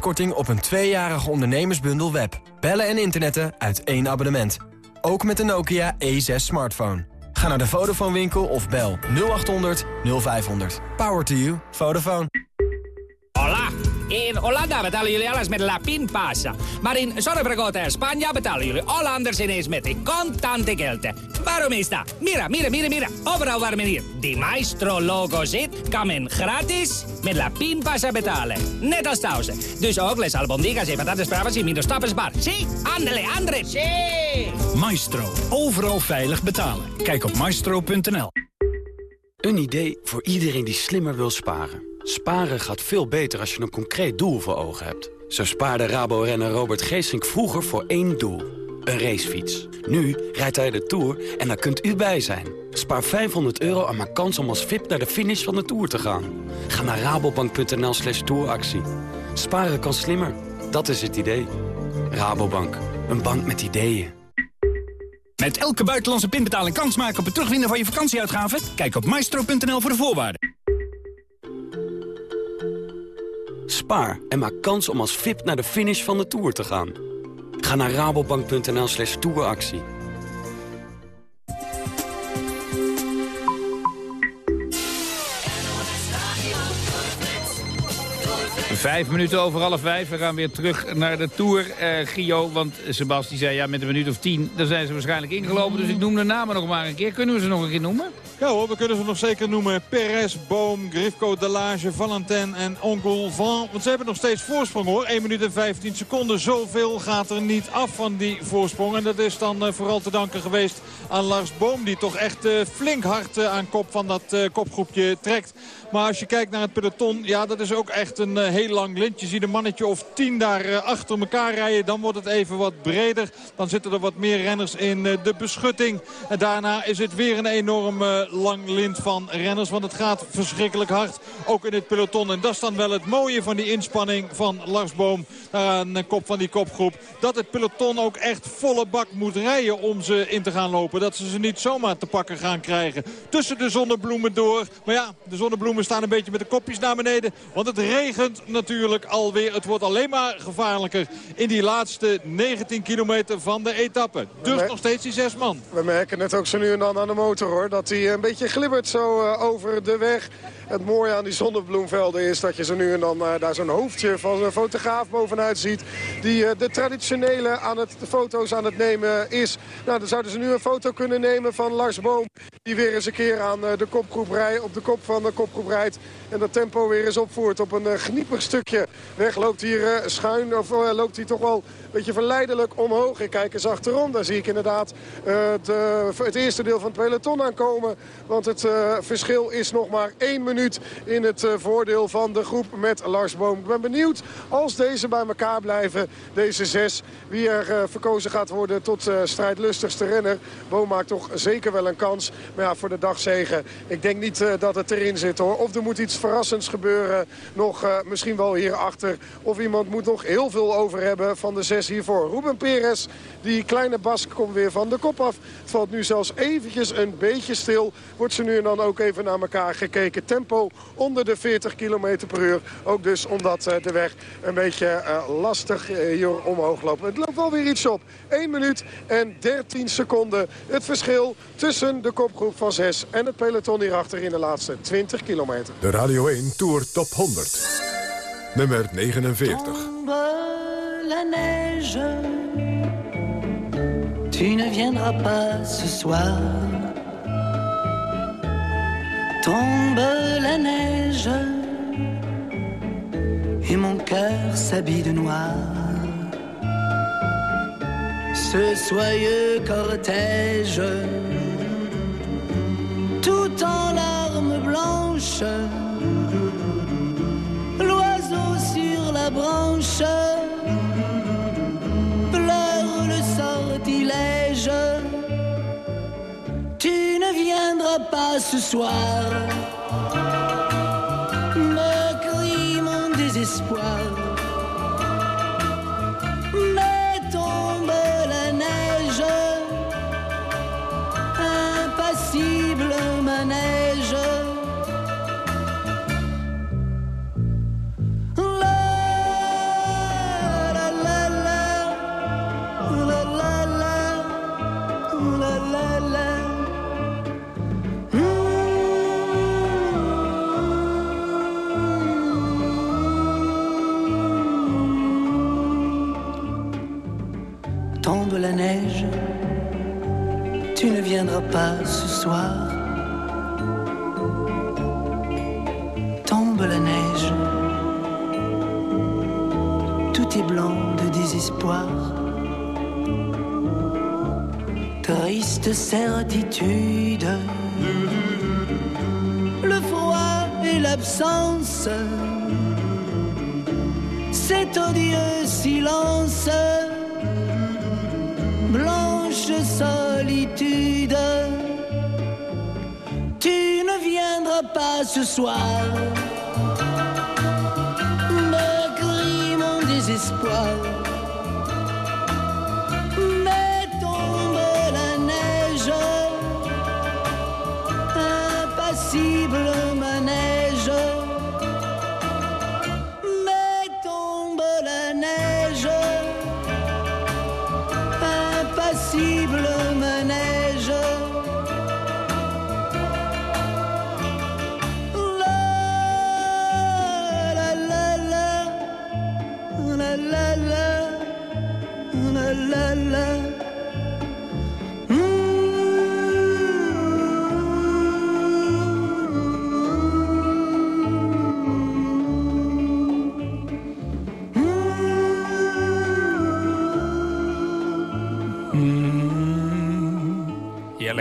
korting op een tweejarige ondernemersbundel web. Bellen en internetten uit één abonnement. Ook met de Nokia E6 smartphone. Ga naar de Vodafone winkel of bel 0800 0500. Power to you. Vodafone. Hola! In Hollanda betalen jullie alles met La Pinpasa. Maar in Zorrevergota en Spanje betalen jullie Hollanders ineens met de contante geld. Waarom is dat? Mira, mira, mira, mira. Overal waar men hier die Maestro-logo zit, kan men gratis met La Pinpasa betalen. Net als thuis. Dus ook les albondigas en patatas bravas in minder stappersbar. Zie, andele, andre. Zie. Maestro. Overal veilig betalen. Kijk op maestro.nl. Een idee voor iedereen die slimmer wil sparen. Sparen gaat veel beter als je een concreet doel voor ogen hebt. Zo spaarde Rabo-renner Robert Geesink vroeger voor één doel. Een racefiets. Nu rijdt hij de Tour en daar kunt u bij zijn. Spaar 500 euro en maak kans om als VIP naar de finish van de Tour te gaan. Ga naar rabobank.nl slash touractie. Sparen kan slimmer. Dat is het idee. Rabobank. Een bank met ideeën. Met elke buitenlandse pinbetaling kans maken op het terugwinnen van je vakantieuitgaven? Kijk op maestro.nl voor de voorwaarden. Spaar en maak kans om als VIP naar de finish van de Tour te gaan. Ga naar rabobank.nl slash touractie. Vijf minuten over half vijf. We gaan weer terug naar de Tour, Gio. Want Sebas zei, ja, met een minuut of tien... dan zijn ze waarschijnlijk ingelopen. Dus ik noem de namen nog maar een keer. Kunnen we ze nog een keer noemen? Ja hoor, we kunnen ze nog zeker noemen. Perez, Boom, Grifko, Delage, Valentin en Onkel Van. Want ze hebben nog steeds voorsprong hoor. 1 minuut en 15 seconden. Zoveel gaat er niet af van die voorsprong. En dat is dan eh, vooral te danken geweest aan Lars Boom. Die toch echt eh, flink hard aan kop van dat kopgroepje trekt. Maar als je kijkt naar het peloton, ja, dat is ook echt een heel lang lint. Je ziet een mannetje of tien daar eh, achter elkaar rijden. Dan wordt het even wat breder. Dan zitten er wat meer renners in eh, de beschutting. En daarna is het weer een enorm eh, lang lint van renners. Want het gaat verschrikkelijk hard. Ook in het peloton. En dat is dan wel het mooie van die inspanning van Lars Boom. Aan de kop van die kopgroep. Dat het peloton ook echt volle bak moet rijden om ze in te gaan lopen. Dat ze ze niet zomaar te pakken gaan krijgen. Tussen de zonnebloemen door. Maar ja, de zonnebloemen staan een beetje met de kopjes naar beneden. Want het regent natuurlijk alweer. Het wordt alleen maar gevaarlijker in die laatste 19 kilometer van de etappe. Dus nog steeds die zes man. We merken het ook zo nu en dan aan de motor hoor. Dat hij een beetje glibbert zo eh, over de weg. Het mooie aan die zonnebloemvelden is dat je zo nu en dan eh, daar zo'n hoofdje van een fotograaf bovenuit ziet. Die eh, de traditionele aan het, de foto's aan het nemen is. Nou, dan zouden ze nu een foto kunnen nemen van Lars Boom. Die weer eens een keer aan eh, de kopgroep rijdt, op de kop van de kopgroep rijdt. En dat tempo weer eens opvoert op een gniepig stukje weg. Loopt hier schuin of loopt hij toch wel beetje verleidelijk omhoog. Ik kijk eens achterom. Daar zie ik inderdaad het, eh, het eerste deel van het peloton aankomen. Want het eh, verschil is nog maar één minuut in het eh, voordeel van de groep met Lars Boom. Ik ben benieuwd als deze bij elkaar blijven, deze zes. Wie er verkozen gaat worden tot strijdlustigste renner. Boom maakt toch zeker wel een kans. Maar ja, voor de dagzegen. Ik denk niet dat het erin zit hoor. Of er moet iets verrassends gebeuren. Nog misschien wel hierachter. Of iemand moet nog heel veel over hebben van de zes hiervoor. Ruben Perez, die kleine Bask komt weer van de kop af. Het valt nu zelfs eventjes een beetje stil. Wordt ze nu en dan ook even naar elkaar gekeken. Tempo onder de 40 km per uur. Ook dus omdat eh, de weg een beetje eh, lastig eh, hier omhoog loopt. Het loopt wel weer iets op. 1 minuut en 13 seconden. Het verschil tussen de kopgroep van 6 en het peloton hierachter in de laatste 20 kilometer. De Radio 1 Tour Top 100. Nummer 49. La neige, tu ne viendras pas ce soir. Tombe la neige. Et mon cœur s'habille de noir. Ce soyeux cortège, tout en larmes blanches. L'oiseau sur la branche Viendras pas ce soir, me crie mon désespoir. Mais tombe la neige, impassible manège. Viendras pas ce soir. Tombe la neige, tout est blanc de désespoir. Triste certitude, le froid et l'absence, cet odieux silence, blanche solitude. Tu ne viendras pas ce soir, me crie mon désespoir.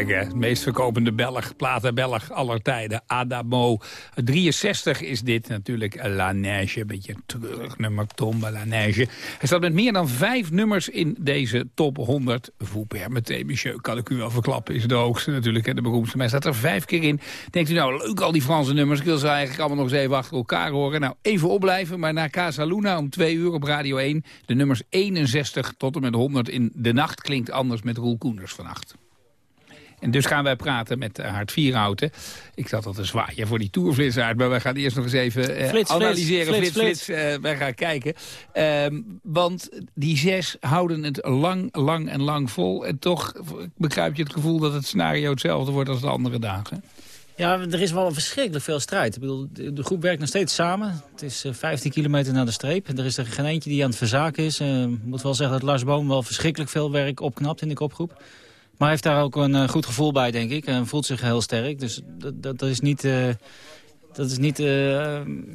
Hè? Het meest verkopende Belg, platen Belg aller tijden. Adamo. 63 is dit natuurlijk La Neige. Een beetje treurig nummer, Tombe La Neige. Hij staat met meer dan vijf nummers in deze top 100. Vous permettez, monsieur, kan ik u wel verklappen. Is de hoogste natuurlijk, en de beroemdste. Maar hij staat er vijf keer in. Denkt u nou, leuk al die Franse nummers. Ik wil ze eigenlijk allemaal nog eens even achter elkaar horen. Nou, even opblijven, maar na Casa Luna om twee uur op Radio 1. De nummers 61 tot en met 100 in de nacht klinkt anders met Roel Koeners vannacht. En dus gaan wij praten met uh, Hart Vierhouten. Ik zat al te zwaaien voor die tourflits uit. Maar wij gaan eerst nog eens even uh, Flits, analyseren. flits, Flits, flits. Uh, wij gaan kijken. Ehm, want die zes houden het lang, lang en lang vol. En toch begrijp je het gevoel dat het scenario hetzelfde wordt als de andere dagen. Ja, er is wel verschrikkelijk veel strijd. Ik bedoel, de groep werkt nog steeds samen. Het is eh, 15 kilometer naar de streep. Er is er geen eentje die aan het verzaken is. Eh, Ik moet wel zeggen dat Lars Boom wel verschrikkelijk veel werk opknapt in de kopgroep. Maar hij heeft daar ook een eh, goed gevoel bij, denk ik. En voelt zich heel sterk. Dus dat, dat, dat is niet... eh, dat is niet eh,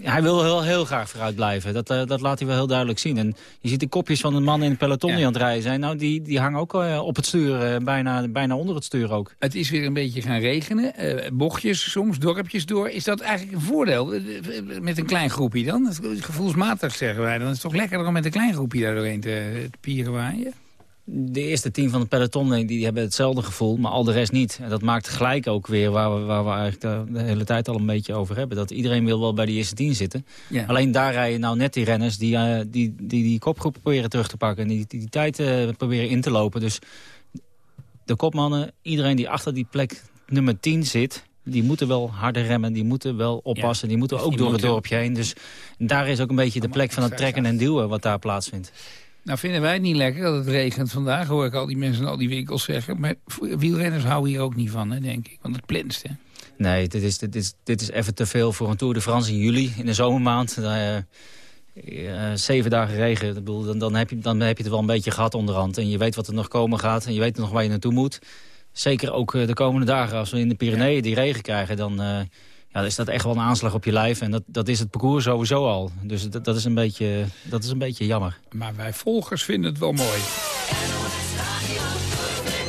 hij wil heel, heel graag vooruit blijven. Dat, eh, dat laat hij wel heel duidelijk zien. En je ziet de kopjes van de mannen in het peloton die aan het rijden zijn. Nou, die, die hangen ook eh, op het stuur. eh, bijna, bijna onder het stuur ook. Het is weer een beetje gaan regenen. eh, bochtjes soms, dorpjes door. Is dat eigenlijk een voordeel eh, met een klein groepje dan? Gevoelsmatig zeggen wij. Dan is het toch lekkerder om met een klein groepje daar doorheen te, te pieren waaien? De eerste tien van het peloton die, die hebben hetzelfde gevoel, maar al de rest niet. En dat maakt gelijk ook weer waar we, waar we eigenlijk de, de hele tijd al een beetje over hebben. Dat iedereen wil wel bij die eerste tien zitten. Ja. Alleen daar rijden nou net die renners die eh, die, die, die kopgroep proberen terug te pakken. En die, die, die tijd eh, proberen in te lopen. Dus de kopmannen, iedereen die achter die plek nummer 10 zit... Die moeten wel harder remmen, die moeten wel oppassen. die moeten dus ook die door het dorpje heen. Dus daar is ook een beetje de plek van het trekken en duwen wat daar plaatsvindt. Nou vinden wij het niet lekker dat het regent vandaag, hoor ik al die mensen al die winkels zeggen. Maar wielrenners houden hier ook niet van, hè, denk ik. Want het plinst, hè. Nee, dit is, dit, is, dit is even te veel voor een Tour de France in juli, in de zomermaand. Eh, zeven dagen regen, dan, dan, heb je, dan heb je het wel een beetje gehad onderhand. En je weet wat er nog komen gaat en je weet nog waar je naartoe moet. Zeker ook eh, de komende dagen, als we in de Pyreneeën die regen krijgen... dan, ja, dan is dat echt wel een aanslag op je lijf. En dat, dat is het parcours sowieso al. Dus dat, dat, is, een beetje, dat is een beetje jammer. Maar wij volgers vinden het wel mooi.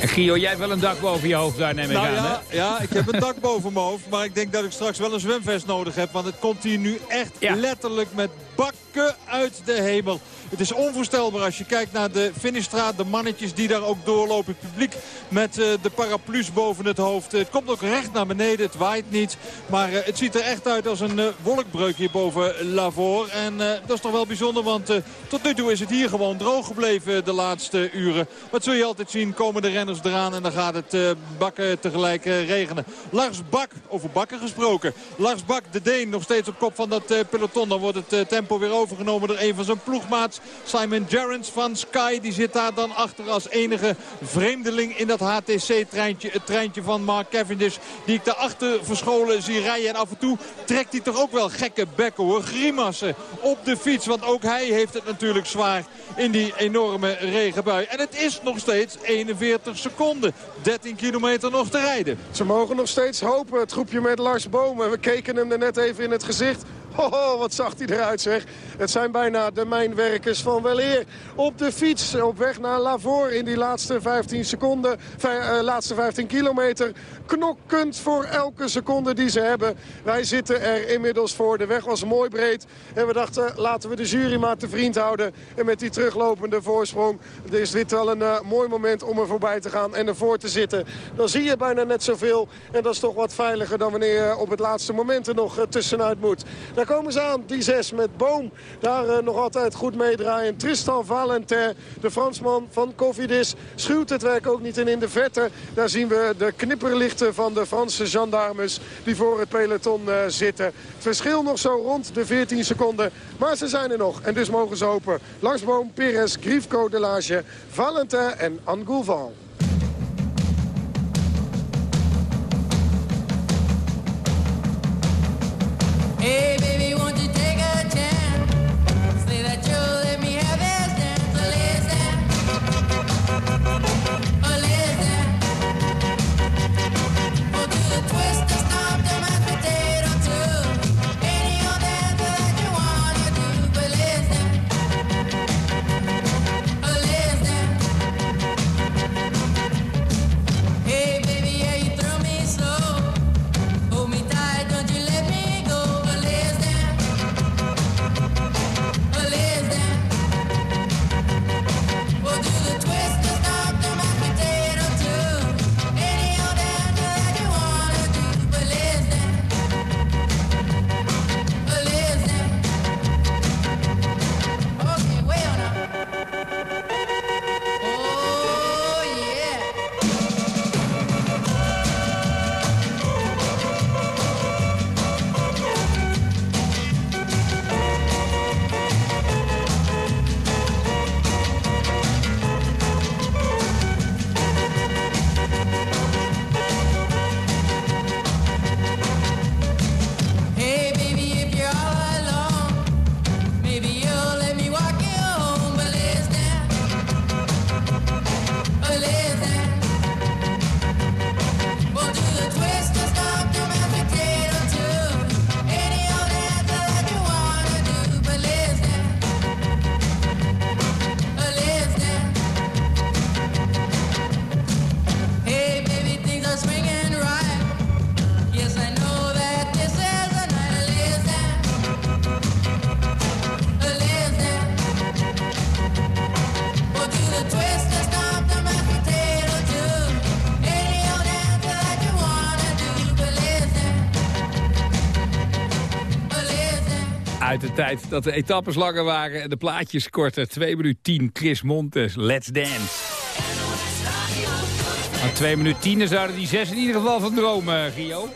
En Gio, jij hebt wel een dak boven je hoofd daar, neem ik Nou aan, ja, hè? ja, ik heb een dak <laughs> boven mijn hoofd. Maar ik denk dat ik straks wel een zwemvest nodig heb. Want het komt hier nu echt letterlijk met bakken uit de hemel. Het is onvoorstelbaar als je kijkt naar de finishstraat. De mannetjes die daar ook doorlopen. Het publiek met eh, de paraplu's boven het hoofd. Het komt ook recht naar beneden. Het waait niet. Maar eh, het ziet er echt uit als een eh, wolkbreuk hier boven Lavor. En dat is toch wel bijzonder. Want tot nu toe is het hier gewoon droog gebleven de laatste uren. Wat zul je altijd zien. Komen de renners eraan. En dan gaat het bakken tegelijk regenen. Lars Bak, over bakken gesproken. Lars Bak, de Deen, nog steeds op kop van dat peloton. Dan wordt het tempo weer overgenomen door een van zijn ploegmaats. Simon Gerrans van Sky. Die zit daar dan achter als enige vreemdeling in dat HTC-treintje. Het treintje van Mark Cavendish. Die ik daarachter verscholen zie rijden. En af en toe trekt hij toch ook wel gekke bekken hoor. Grimassen op de fiets. Want ook hij heeft het natuurlijk zwaar in die enorme regenbui. En het is nog steeds 41 seconden. 13 kilometer nog te rijden. Ze mogen nog steeds hopen, het groepje met Lars Bomen. We keken hem er net even in het gezicht. Hoho, wat zag hij eruit zeg. Het zijn bijna de mijnwerkers van weleer. Op de fiets, op weg naar Lavor in die laatste 15 seconden. eh, laatste 15 kilometer. Knokkend voor elke seconde die ze hebben. Wij zitten er inmiddels voor. De weg was mooi breed. En we dachten, laten we de jury maar te vriend houden. En met die teruglopende voorsprong is dit wel een eh, mooi moment om er voorbij te gaan en ervoor te zitten. Dan zie je bijna net zoveel. En dat is toch wat veiliger dan wanneer je op het laatste moment er nog eh, tussenuit moet. Daar komen ze aan, die zes met Boom. Daar eh, nog altijd goed meedraaien. Tristan Valentin, de Fransman van Cofidis, schuwt het werk ook niet. En in de verte, daar zien we de knipperlichten van de Franse gendarmes die voor het peloton eh, zitten. Het verschil nog zo rond de 14 seconden. Maar ze zijn er nog en dus mogen ze open. Lars Boom, Perez, Grifko, Delage, Valentin en Angoulvan. Hey, tijd dat de etappes langer waren en de plaatjes korter. 2 minuten 10, Chris Montes, Let's Dance. Maar 2 minuten 10, zouden die zes in ieder geval van dromen, Gio.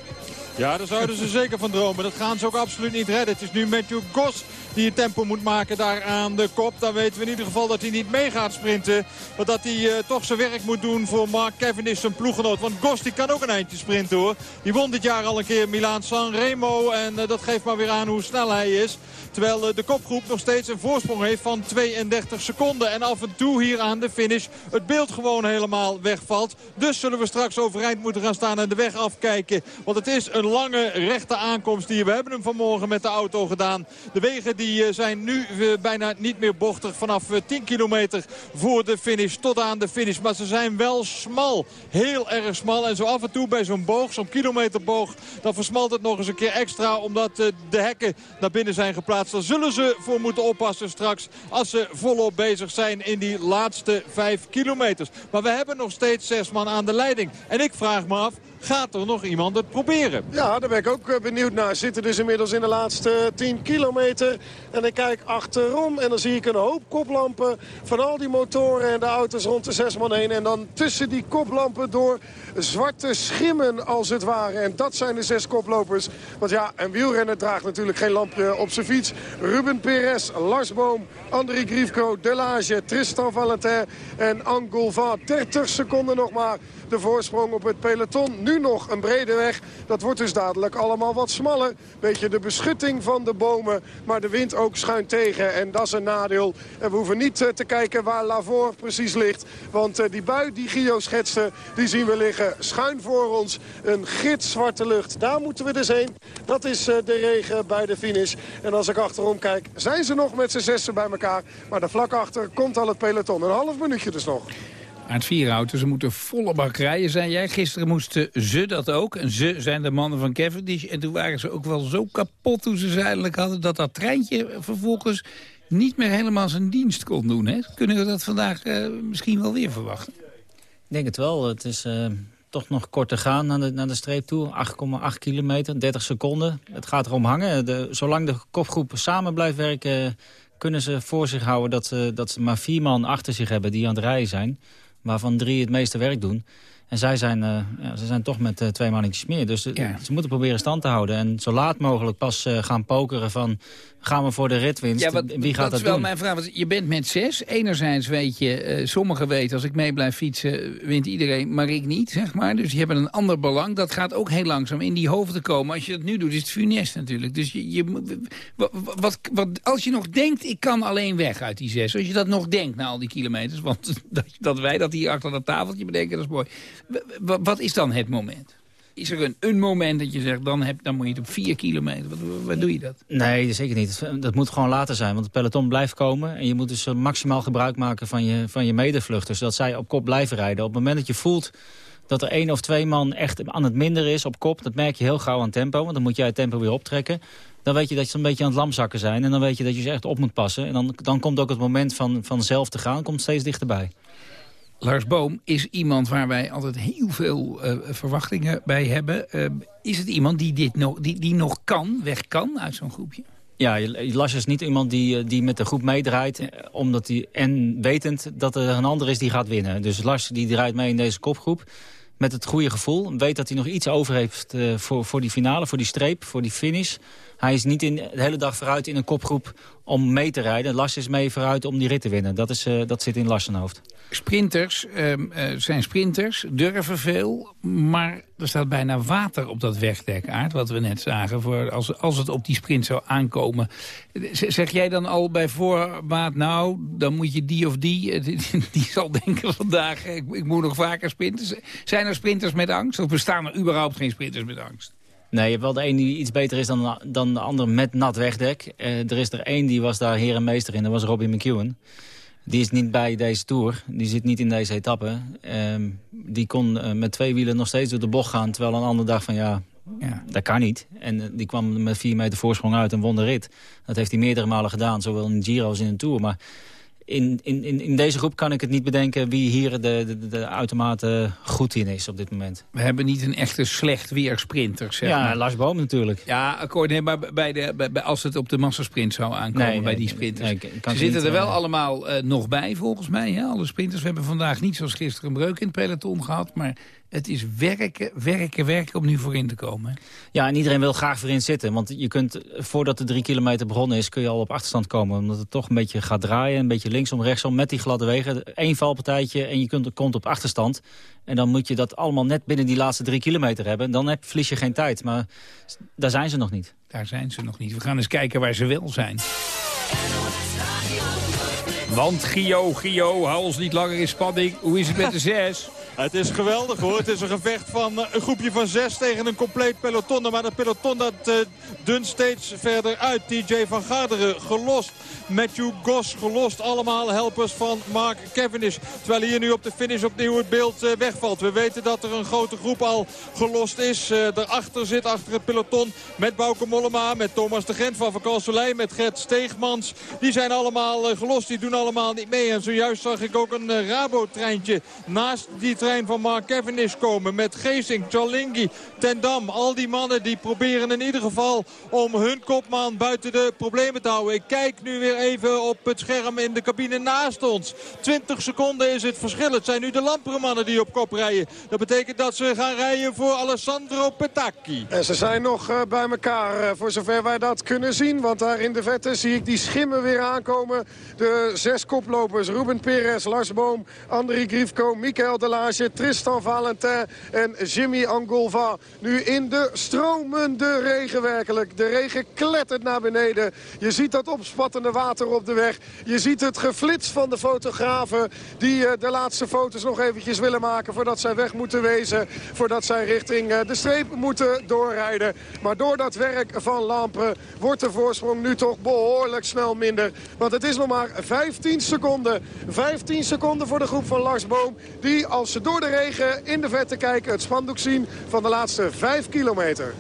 Ja, daar zouden ze zeker van dromen. Dat gaan ze ook absoluut niet redden. Het is nu Matthew Goss die het tempo moet maken daar aan de kop. Dan weten we in ieder geval dat hij niet mee gaat sprinten. Maar dat hij uh, toch zijn werk moet doen voor Mark Cavendish, zijn ploeggenoot. Want Goss die kan ook een eindje sprinten hoor. Die won dit jaar al een keer Milaan San Remo. En uh, dat geeft maar weer aan hoe snel hij is. Terwijl uh, de kopgroep nog steeds een voorsprong heeft van 32 seconden. En af en toe hier aan de finish het beeld gewoon helemaal wegvalt. Dus zullen we straks overeind moeten gaan staan en de weg afkijken. Want het is een lange rechte aankomst hier. We hebben hem vanmorgen met de auto gedaan. De wegen die eh, zijn nu bijna niet meer bochtig. Vanaf 10 kilometer voor de finish tot aan de finish. Maar ze zijn wel smal. Heel erg smal. En zo af en toe bij zo'n boog, zo'n kilometerboog... dan versmalt het nog eens een keer extra. Omdat uh, de hekken naar binnen zijn geplaatst. Daar zullen ze voor moeten oppassen straks. Als ze volop bezig zijn in die laatste 5 kilometers. Maar we hebben nog steeds zes man aan de leiding. En ik vraag me af, gaat er nog iemand het proberen? Ja, daar ben ik ook benieuwd naar. Zitten dus inmiddels in de laatste 10 kilometer. En ik kijk achterom en dan zie ik een hoop koplampen van al die motoren en de auto's rond de zes man heen. En dan tussen die koplampen door zwarte schimmen als het ware. En dat zijn de zes koplopers. Want ja, een wielrenner draagt natuurlijk geen lampje op zijn fiets. Ruben Perez, Lars Boom, André Griefko, Delage, Tristan Valentin en Angolva. 30 seconden nog maar de voorsprong op het peloton. Nog een brede weg. Dat wordt dus dadelijk allemaal wat smaller. Beetje de beschutting van de bomen. Maar de wind ook schuin tegen. En dat is een nadeel. En we hoeven niet uh, te kijken waar Lavore precies ligt. Want uh, die bui die Gio schetste, die zien we liggen schuin voor ons. Een gitzwarte lucht. Daar moeten we dus heen. Dat is uh, de regen bij de finish. En als ik achterom kijk, zijn ze nog met z'n zessen bij elkaar. Maar daar vlak achter komt al het peloton. Een half minuutje dus nog. Uit vier auto's, ze moeten volle bak rijden, zei jij. Gisteren moesten ze dat ook. En ze zijn de mannen van Cavendish. En toen waren ze ook wel zo kapot toen ze zijdelijk hadden... dat dat treintje vervolgens niet meer helemaal zijn dienst kon doen. Hè? Kunnen we dat vandaag uh, misschien wel weer verwachten? Ik denk het wel. Het is uh, toch nog kort te gaan naar de, naar de streep toe. 8,8 kilometer, 30 seconden. Het gaat erom hangen. De, zolang de kopgroep samen blijft werken... kunnen ze voor zich houden dat ze, dat ze maar vier man achter zich hebben die aan het rijden zijn waarvan drie het meeste werk doen. En zij zijn, uh, ja, ze zijn toch met uh, twee mannetjes meer. Dus ja. ze moeten proberen stand te houden. En zo laat mogelijk pas gaan pokeren van... gaan we voor de ritwinst? Ja, wat, Wie gaat dat, dat is wel doen? mijn vraag. Want je bent met zes. Enerzijds weet je, uh, sommigen weten... als ik mee blijf fietsen, wint iedereen, maar ik niet, zeg maar. Dus je hebt een ander belang. Dat gaat ook heel langzaam in die hoofden komen. Als je dat nu doet, is het funest natuurlijk. Dus je, je, wat, wat, wat, als je nog denkt, ik kan alleen weg uit die zes. Als je dat nog denkt na al die kilometers... want <laughs> dat, dat wij dat hier achter dat tafeltje bedenken, dat is mooi. Wat is dan het moment? Is er een, een moment dat je zegt, dan, heb, dan moet je het op vier kilometer. Wat, wat doe je dat? Nee, zeker niet. Dat moet gewoon later zijn. Want het peloton blijft komen. En je moet dus maximaal gebruik maken van je, van je medevluchters. Zodat zij op kop blijven rijden. Op het moment dat je voelt dat er één of twee man echt aan het minder is op kop... dat merk je heel gauw aan tempo. Want dan moet jij het tempo weer optrekken. Dan weet je dat je een beetje aan het lamzakken zijn. En dan weet je dat je ze echt op moet passen. En dan, dan komt ook het moment van, van zelf te gaan komt steeds dichterbij. Lars Boom is iemand waar wij altijd heel veel uh, verwachtingen bij hebben. Uh, is het iemand die, dit nog, die, die nog kan, weg kan uit zo'n groepje? Ja, Lars is niet iemand die, die met de groep meedraait. Ja. Omdat hij, en wetend dat er een ander is die gaat winnen. Dus Lars die draait mee in deze kopgroep. Met het goede gevoel. Weet dat hij nog iets over heeft uh, voor, voor die finale, voor die streep, voor die finish. Hij is niet in, de hele dag vooruit in een kopgroep om mee te rijden. Lars is mee vooruit om die rit te winnen. Dat, is, uh, dat zit in Lars hoofd. Sprinters uh, uh, zijn sprinters, durven veel, maar er staat bijna water op dat wegdek, Aard, wat we net zagen. Voor als, als het op die sprint zou aankomen. Zeg jij dan al bij voorbaat, nou, dan moet je die of die, die, die zal denken vandaag, ik, ik moet nog vaker sprinten. Zijn er sprinters met angst of bestaan er überhaupt geen sprinters met angst? Nee, je hebt wel de een die iets beter is dan, dan de ander met nat wegdek. Uh, er is er één die was daar heer en meester in, dat was Robbie McEwen. Die is niet bij deze Tour, die zit niet in deze etappe. Um, die kon uh, met twee wielen nog steeds door de bocht gaan... terwijl een ander dacht van ja, ja. dat kan niet. En uh, die kwam met vier meter voorsprong uit en won de rit. Dat heeft hij meerdere malen gedaan, zowel in Giro als in een Tour. Maar in, in, in, deze groep kan ik het niet bedenken wie hier de, de, de uitermate goed in is op dit moment. We hebben niet een echte slecht weersprinter, zeg ja, maar. Lars Boom natuurlijk. Ja, akkoord. Nee, maar bij de, bij, als het op de massasprint zou aankomen Nee, bij die sprinters. nee, Ze zitten niet, er wel eh, allemaal eh, nog bij, volgens mij. Hè? Alle sprinters. We hebben vandaag niet zoals gisteren een breuk in het peloton gehad. Maar het is werken, werken, werken om nu voorin te komen. hè. Ja, en iedereen wil graag voorin zitten. Want je kunt, voordat de drie kilometer begonnen is, kun je al op achterstand komen. Omdat het toch een beetje gaat draaien. Een beetje linksom, rechtsom, met die gladde wegen. Eén valpartijtje en je kunt, komt op achterstand. En dan moet je dat allemaal net binnen die laatste drie kilometer hebben. Dan heb, verlies je geen tijd. Maar daar zijn ze nog niet. Daar zijn ze nog niet. We gaan eens kijken waar ze wel zijn. Want Gio, Gio, hou ons niet langer in spanning. Hoe is het met de zes? Het is geweldig hoor. Het is een gevecht van eh, een groepje van zes tegen een compleet peloton. Maar dat peloton dat eh, dunt steeds verder uit. TJ van Garderen gelost. Matthew Goss gelost. Allemaal helpers van Mark Cavendish. Terwijl hier nu op de finish opnieuw het beeld eh, wegvalt. We weten dat er een grote groep al gelost is. Eh daarachter zit achter het peloton met Bauke Mollema. Met Thomas de Gent van Vakal Soleil. Met Gert Steegmans. Die zijn allemaal gelost. Die doen allemaal niet mee. En zojuist zag ik ook een Rabo-treintje naast die van Mark Cavendish komen. Met Geesink, Chalingi, Ten Dam. Al die mannen die proberen in ieder geval om hun kopman buiten de problemen te houden. Ik kijk nu weer even op het scherm in de cabine naast ons. 20 seconden is het verschil. Het zijn nu de lampere mannen die op kop rijden. Dat betekent dat ze gaan rijden voor Alessandro Petacchi. En ze zijn nog eh, bij elkaar, eh, voor zover wij dat kunnen zien. Want daar in de vette zie ik die schimmen weer aankomen. De zes koplopers, Ruben Perez, Lars Boom, André Grifko, Michael Delage, Tristan Valentin en Jimmy Angolva. Nu in de stromende regen werkelijk. De regen klettert naar beneden. Je ziet dat opspattende water op de weg. Je ziet het geflits van de fotografen die eh, de laatste foto's nog eventjes willen maken... voordat zij weg moeten wezen, voordat zij richting eh, de streep moeten doorrijden. Maar door dat werk van Lampen wordt de voorsprong nu toch behoorlijk snel minder. Want het is nog maar 15 seconden. 15 seconden voor de groep van Lars Boom. Die als ze door de regen in de vette kijken het spandoek zien van de laatste 5 kilometer.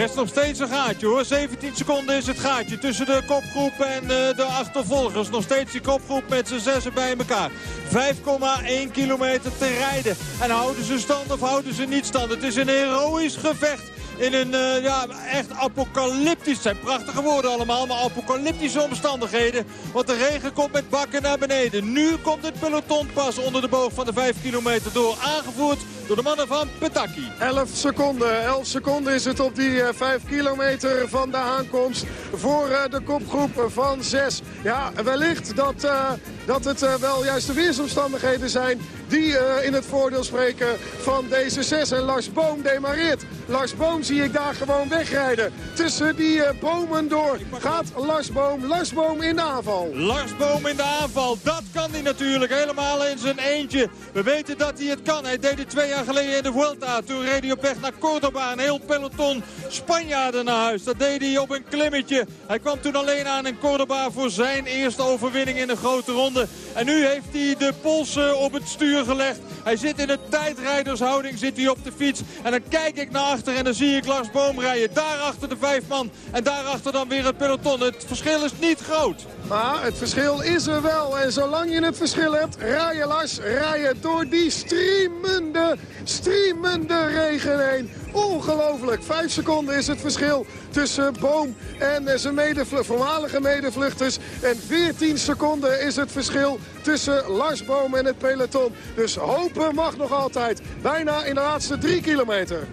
Is nog steeds een gaatje hoor. 17 seconden is het gaatje tussen de kopgroep en eh, de achtervolgers. Nog steeds die kopgroep met z'n zessen bij elkaar. 5,1 kilometer te rijden. En houden ze stand of houden ze niet stand? Het is een heroïsch gevecht. In een eh, ja, echt apocalyptisch, het zijn prachtige woorden allemaal, maar apocalyptische omstandigheden. Want de regen komt met bakken naar beneden. Nu komt het peloton pas onder de boog van de 5 kilometer door. Aangevoerd door de mannen van Petaki. 11 seconden. 11 seconden is het op die eh, 5 kilometer van de aankomst voor eh, de kopgroep van 6. Ja, wellicht dat, eh, dat het eh, wel juist de weersomstandigheden zijn die eh, in het voordeel spreken van deze 6. En Lars Boom demareert. Lars Boom zie ik daar gewoon wegrijden. Tussen die eh, bomen door gaat Lars Boom. Lars Boom in de aanval. Lars Boom in de aanval. Dat kan hij natuurlijk helemaal in zijn eentje. We weten dat hij het kan. Hij deed het twee jaar geleden in de Vuelta. Toen reed hij op weg naar Cordoba. Een heel peloton Spanjaarden naar huis. Dat deed hij op een klimmetje. Hij kwam toen alleen aan in Cordoba voor zijn eerste overwinning in een grote ronde. En nu heeft hij de polsen op het stuur gelegd. Hij zit in een tijdrijdershouding, zit hij op de fiets. En dan kijk ik naar achter en dan zie ik Lars Boom rijden. Daarachter de vijf man en daarachter dan weer het peloton. Het verschil is niet groot. Maar het verschil is er wel. En zolang je het verschil hebt, rij je Lars, rij je door die streamende, streamende regen heen. Ongelooflijk. Vijf seconden is het verschil tussen Boom en zijn medevlu- voormalige medevluchters. En 14 seconden is het verschil tussen Lars Boom en het peloton. Dus hopen mag nog altijd. Bijna in de laatste drie kilometer.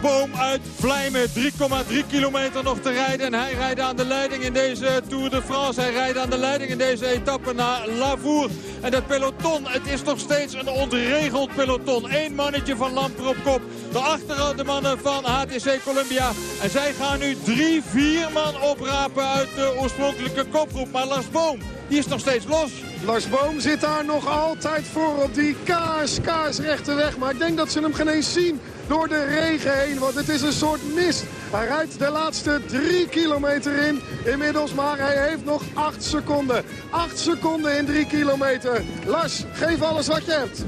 Boom uit Vlijmen 3,3 kilometer nog te rijden. En hij rijdt aan de leiding in deze Tour de France. Hij rijdt aan de leiding in deze etappe naar Lavour. En dat peloton, het is nog steeds een ontregeld peloton. Eén mannetje van Lamper op kop. Daarachter de mannen van HTC Columbia. En zij gaan nu drie, vier man oprapen uit de oorspronkelijke kopgroep. Maar Lars Boom, die is nog steeds los. Lars Boom zit daar nog altijd voor op die kaas, kaas rechte weg. Maar ik denk dat ze hem geen eens zien door de regen heen. Want het is een soort mist. Hij rijdt de laatste drie kilometer in inmiddels. Maar hij heeft nog acht seconden. Acht seconden in drie kilometer. Lars, geef alles wat je hebt.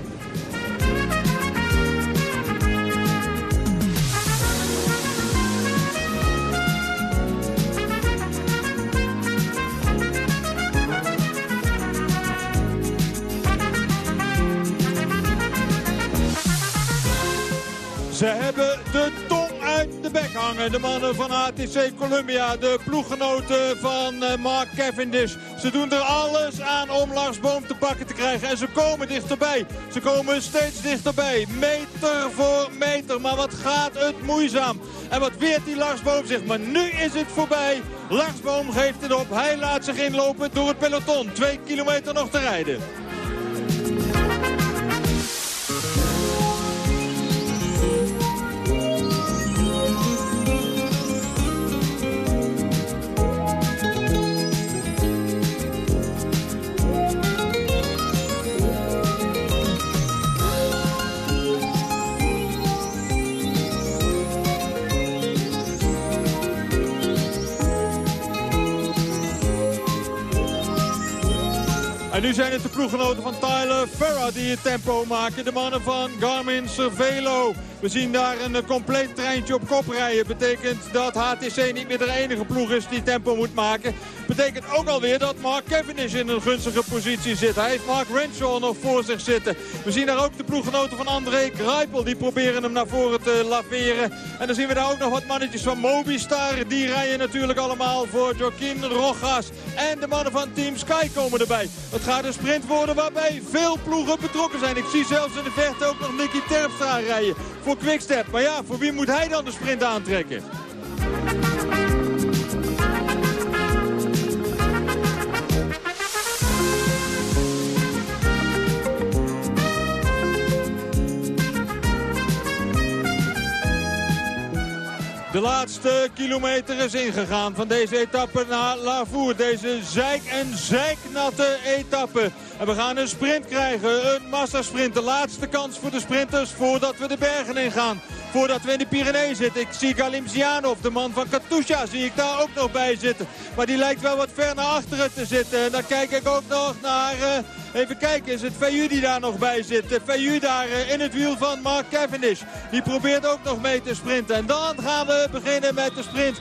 De mannen van HTC Columbia, de ploeggenoten van eh, Mark Cavendish. Ze doen er alles aan om Lars Boom te pakken te krijgen. En ze komen dichterbij. Ze komen steeds dichterbij. Meter voor meter. Maar wat gaat het moeizaam. En wat weert die Lars Boom zich. Maar nu is het voorbij. Lars Boom geeft het op. Hij laat zich inlopen door het peloton. Twee kilometer nog te rijden. En nu zijn het de ploeggenoten van Tyler Ferra die het tempo maken. De mannen van Garmin Cervelo. We zien daar een compleet treintje op kop rijden. Betekent dat HTC niet meer de enige ploeg is die tempo moet maken. Betekent ook alweer dat Mark Cavendish in een gunstige positie zit. Hij heeft Mark Renshaw nog voor zich zitten. We zien daar ook de ploeggenoten van André Greipel. Die proberen hem naar voren te laveren. En dan zien we daar ook nog wat mannetjes van Mobistar. Die rijden natuurlijk allemaal voor Joaquin Rojas. En de mannen van Team Sky komen erbij. Het gaat een sprint worden waarbij veel ploegen betrokken zijn. Ik zie zelfs in de verte ook nog Nicky Terpstra rijden voor Quickstep. Maar ja, voor wie moet hij dan de sprint aantrekken? De laatste kilometer is ingegaan van deze etappe naar Lavour. Deze zeik- en zeiknatte etappe. En we gaan een sprint krijgen, een massasprint. De laatste kans voor de sprinters voordat we de bergen ingaan. Voordat we in de Pyreneeën zitten. Ik zie Galim Zianov, de man van Katusha, zie ik daar ook nog bij zitten. Maar die lijkt wel wat ver naar achteren te zitten. En dan kijk ik ook nog naar... eh, even kijken, is het Veyu die daar nog bij zit? Veyu daar eh, in het wiel van Mark Cavendish. Die probeert ook nog mee te sprinten. En dan gaan we beginnen met de sprint.